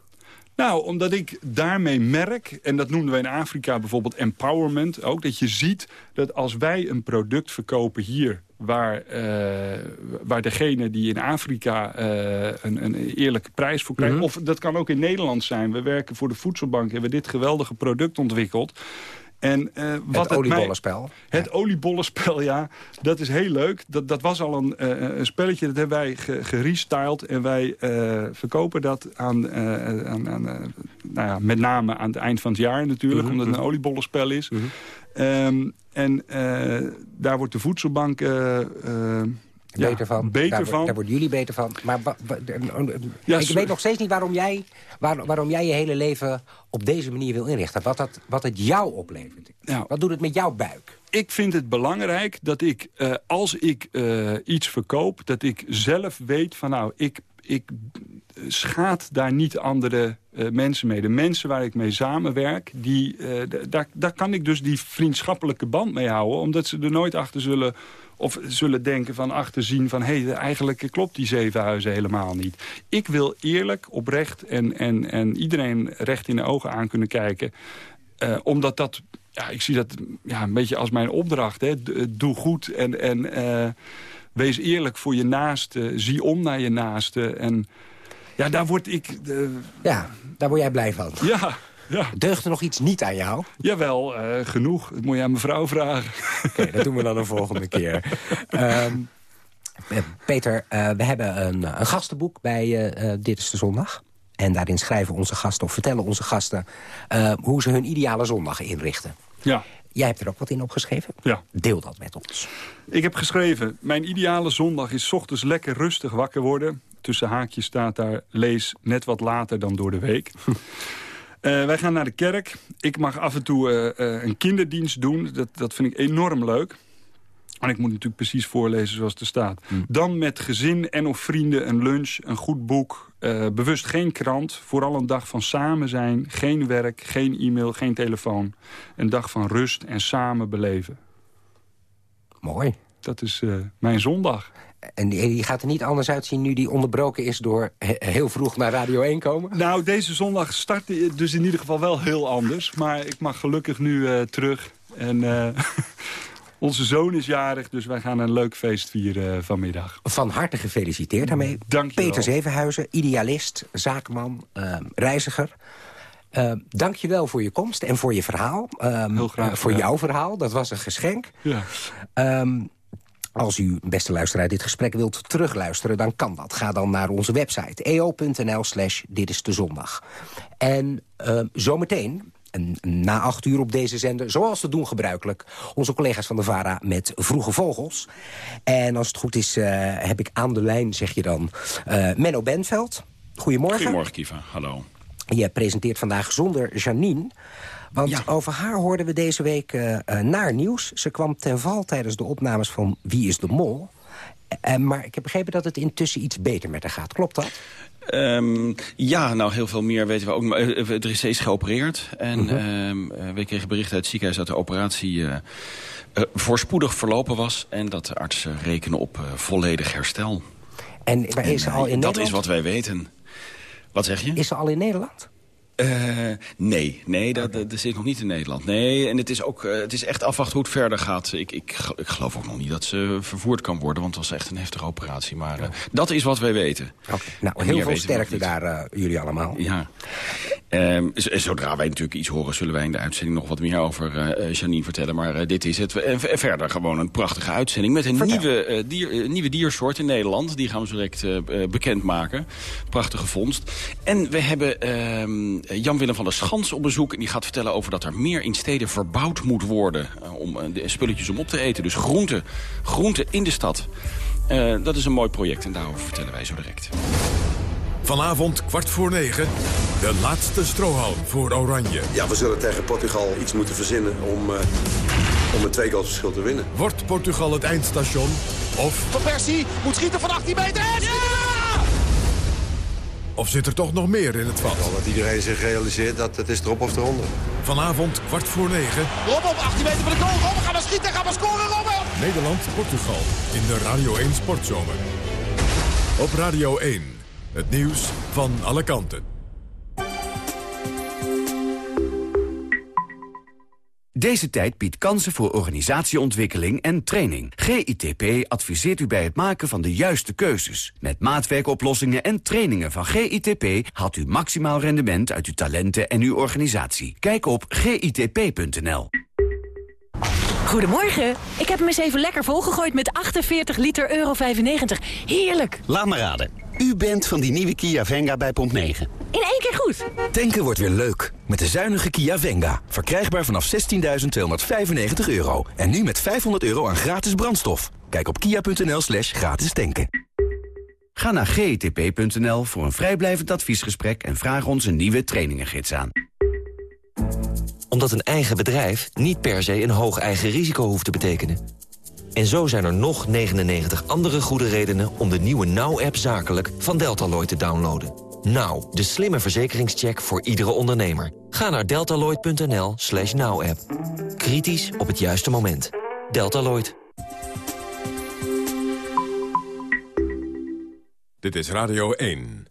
Nou, omdat ik daarmee merk, en dat noemden wij in Afrika bijvoorbeeld empowerment ook... dat je ziet dat als wij een product verkopen hier... waar, eh, waar degene die in Afrika eh, een, een eerlijke prijs voor krijgt... of dat kan ook in Nederland zijn. We werken voor de Voedselbank en hebben dit geweldige product ontwikkeld... En, eh, wat het mij- oliebollenspel. het oliebollenspel, ja, dat is heel leuk. Dat, dat was al een, een spelletje, dat hebben wij ge- gerestyled. En wij verkopen dat aan, aan, aan nou ja, met name aan het eind van het jaar natuurlijk. Omdat het een oliebollenspel is. Ehm, en eh, daar wordt de voedselbank... eh, eh, ja, beter van. Beter daar, van. Daar worden jullie beter van. Maar Ja, ik weet nog steeds niet waarom jij, waar- waarom jij je hele leven op deze manier wil inrichten. Wat, dat, wat het jou oplevert. Ja. Wat doet het met jouw buik? ik vind het belangrijk dat ik, als ik iets verkoop... dat ik zelf weet van nou, ik, ik schaad daar niet andere uh, mensen mee. De mensen waar ik mee samenwerk, die, uh, daar, daar kan ik dus die vriendschappelijke band mee houden. Omdat ze er nooit achter zullen of zullen denken van achterzien van... hé, hey, eigenlijk klopt die zeven huizen helemaal niet. Ik wil eerlijk, oprecht en, en, en iedereen recht in de ogen aan kunnen kijken. Uh, omdat dat, ja, ik zie dat ja, een beetje als mijn opdracht. Hè. Doe goed en, en wees eerlijk voor je naaste. Zie om naar je naaste. En ja, daar word ik... Uh, ja, daar word jij blij van. Ja, ja. Deugt er nog iets niet aan jou? Jawel, uh, genoeg. Dat moet je aan mevrouw vragen. Oké, okay, dat doen we dan een volgende keer. Um, Peter, uh, we hebben een, een gastenboek bij uh, Dit is de Zondag. En daarin schrijven onze gasten of vertellen onze gasten... hoe ze hun ideale zondag inrichten. Ja. Jij hebt er ook wat in opgeschreven. Ja. Deel dat met ons. Ik heb geschreven... Mijn ideale zondag is ochtends lekker rustig wakker worden. Tussen haakjes staat daar... lees net wat later dan door de week. Uh, wij gaan naar de kerk. Ik mag af en toe uh, uh, een kinderdienst doen. Dat, dat vind ik enorm leuk. En ik moet natuurlijk precies voorlezen zoals het er staat. Mm. Dan met gezin en of vrienden een lunch, een goed boek. bewust geen krant. Vooral een dag van samen zijn. Geen werk, geen e-mail, geen telefoon. Een dag van rust en samen beleven. Mooi. Dat is mijn zondag. En die gaat er niet anders uitzien nu die onderbroken is... door heel vroeg naar Radio 1 komen? Nou, deze zondag start dus in ieder geval wel heel anders. Maar ik mag gelukkig nu uh, terug. En onze zoon is jarig, dus wij gaan een leuk feest vieren uh, vanmiddag. Van harte gefeliciteerd daarmee. Dank je Peter Zevenhuizen, idealist, zaakman, reiziger... Uh, dank je wel voor je komst en voor je verhaal. Um, Heel graag. voor jouw verhaal, dat was een geschenk. Ja. Um, als u, beste luisteraar, dit gesprek wilt terugluisteren... dan kan dat. Ga dan naar onze website eo.nl slash dit is de zondag. En uh, zometeen, na acht uur op deze zender... zoals te doen gebruikelijk, onze collega's van de VARA met Vroege Vogels. En als het goed is, uh, heb ik aan de lijn, zeg je dan, uh, Menno Benveld. Goedemorgen. Goedemorgen, Kiva. Hallo. Je presenteert vandaag zonder Janine... Want ja. over haar hoorden we deze week uh, uh, naar nieuws. Ze kwam ten val tijdens de opnames van Wie is de Mol. Maar ik heb begrepen dat het intussen iets beter met haar gaat. Klopt dat? Um, ja, nou heel veel meer weten we ook. Er is steeds geopereerd. En uh -huh. um, we kregen bericht uit het ziekenhuis dat de operatie voorspoedig verlopen was. En dat de artsen rekenen op volledig herstel. En, maar is ze al in dat Nederland? is wat wij weten. Wat zeg je? Is ze al in Nederland? Uh, nee, nee dat, dat, zit nog niet in Nederland. Nee, en het is, ook, uh, het is echt afwachten hoe het verder gaat. Ik, ik, ik geloof ook nog niet dat ze vervoerd kan worden... want het was echt een heftige operatie. Maar uh, dat is wat wij weten. Okay. Nou, heel veel sterkte daar, jullie allemaal. Ja. Um, zodra wij natuurlijk iets horen... zullen wij in de uitzending nog wat meer over Janine vertellen. Maar dit is het. En verder gewoon een prachtige uitzending... met een nieuwe, dier, nieuwe diersoort in Nederland. Die gaan we direct bekendmaken. Prachtige vondst. En we hebben... Um, Jan-Willem van der Schans op bezoek. En die gaat vertellen over dat er meer in steden verbouwd moet worden. Uh, om uh, de spulletjes om op te eten. Dus groenten, groenten in de stad. Uh, dat is een mooi project en daarover vertellen wij zo direct. Vanavond kwart voor negen. De laatste strohalm voor Oranje. Ja, we zullen tegen Portugal iets moeten verzinnen om, uh, om een twee verschil te winnen. Wordt Portugal het eindstation? Of... Van Persie moet schieten van 18 meter. En... Ja! Of zit er toch nog meer in het vat? Wel dat iedereen zich realiseert dat het is erop of eronder. Vanavond kwart voor negen. Rob op 18 meter van de goal. Robben, gaan we schieten, gaan we scoren, Robben! Nederland-Portugal in de Radio 1 Sportzomer. Op Radio 1, het nieuws van alle kanten. Deze tijd biedt kansen voor organisatieontwikkeling en training. GITP adviseert u bij het maken van de juiste keuzes. Met maatwerkoplossingen en trainingen van GITP... haalt u maximaal rendement uit uw talenten en uw organisatie. Kijk op gitp.nl. Goedemorgen. Ik heb hem eens even lekker volgegooid met 48 liter euro 95. Heerlijk. Laat me raden. U bent van die nieuwe Kia Venga bij Pomp 9. In één keer goed. Tanken wordt weer leuk. Met de zuinige Kia Venga. Verkrijgbaar vanaf 16.295 euro. En nu met 500 euro aan gratis brandstof. Kijk op kia.nl slash gratis tanken. Ga naar gtp.nl voor een vrijblijvend adviesgesprek... en vraag ons een nieuwe trainingengids aan. Omdat een eigen bedrijf niet per se een hoog eigen risico hoeft te betekenen. En zo zijn er nog 99 andere goede redenen om de nieuwe Now-app zakelijk van Deltaloid te downloaden. Now, de slimme verzekeringscheck voor iedere ondernemer. Ga naar deltaloid.nl slash now-app. Kritisch op het juiste moment. Deltaloid. Dit is Radio 1.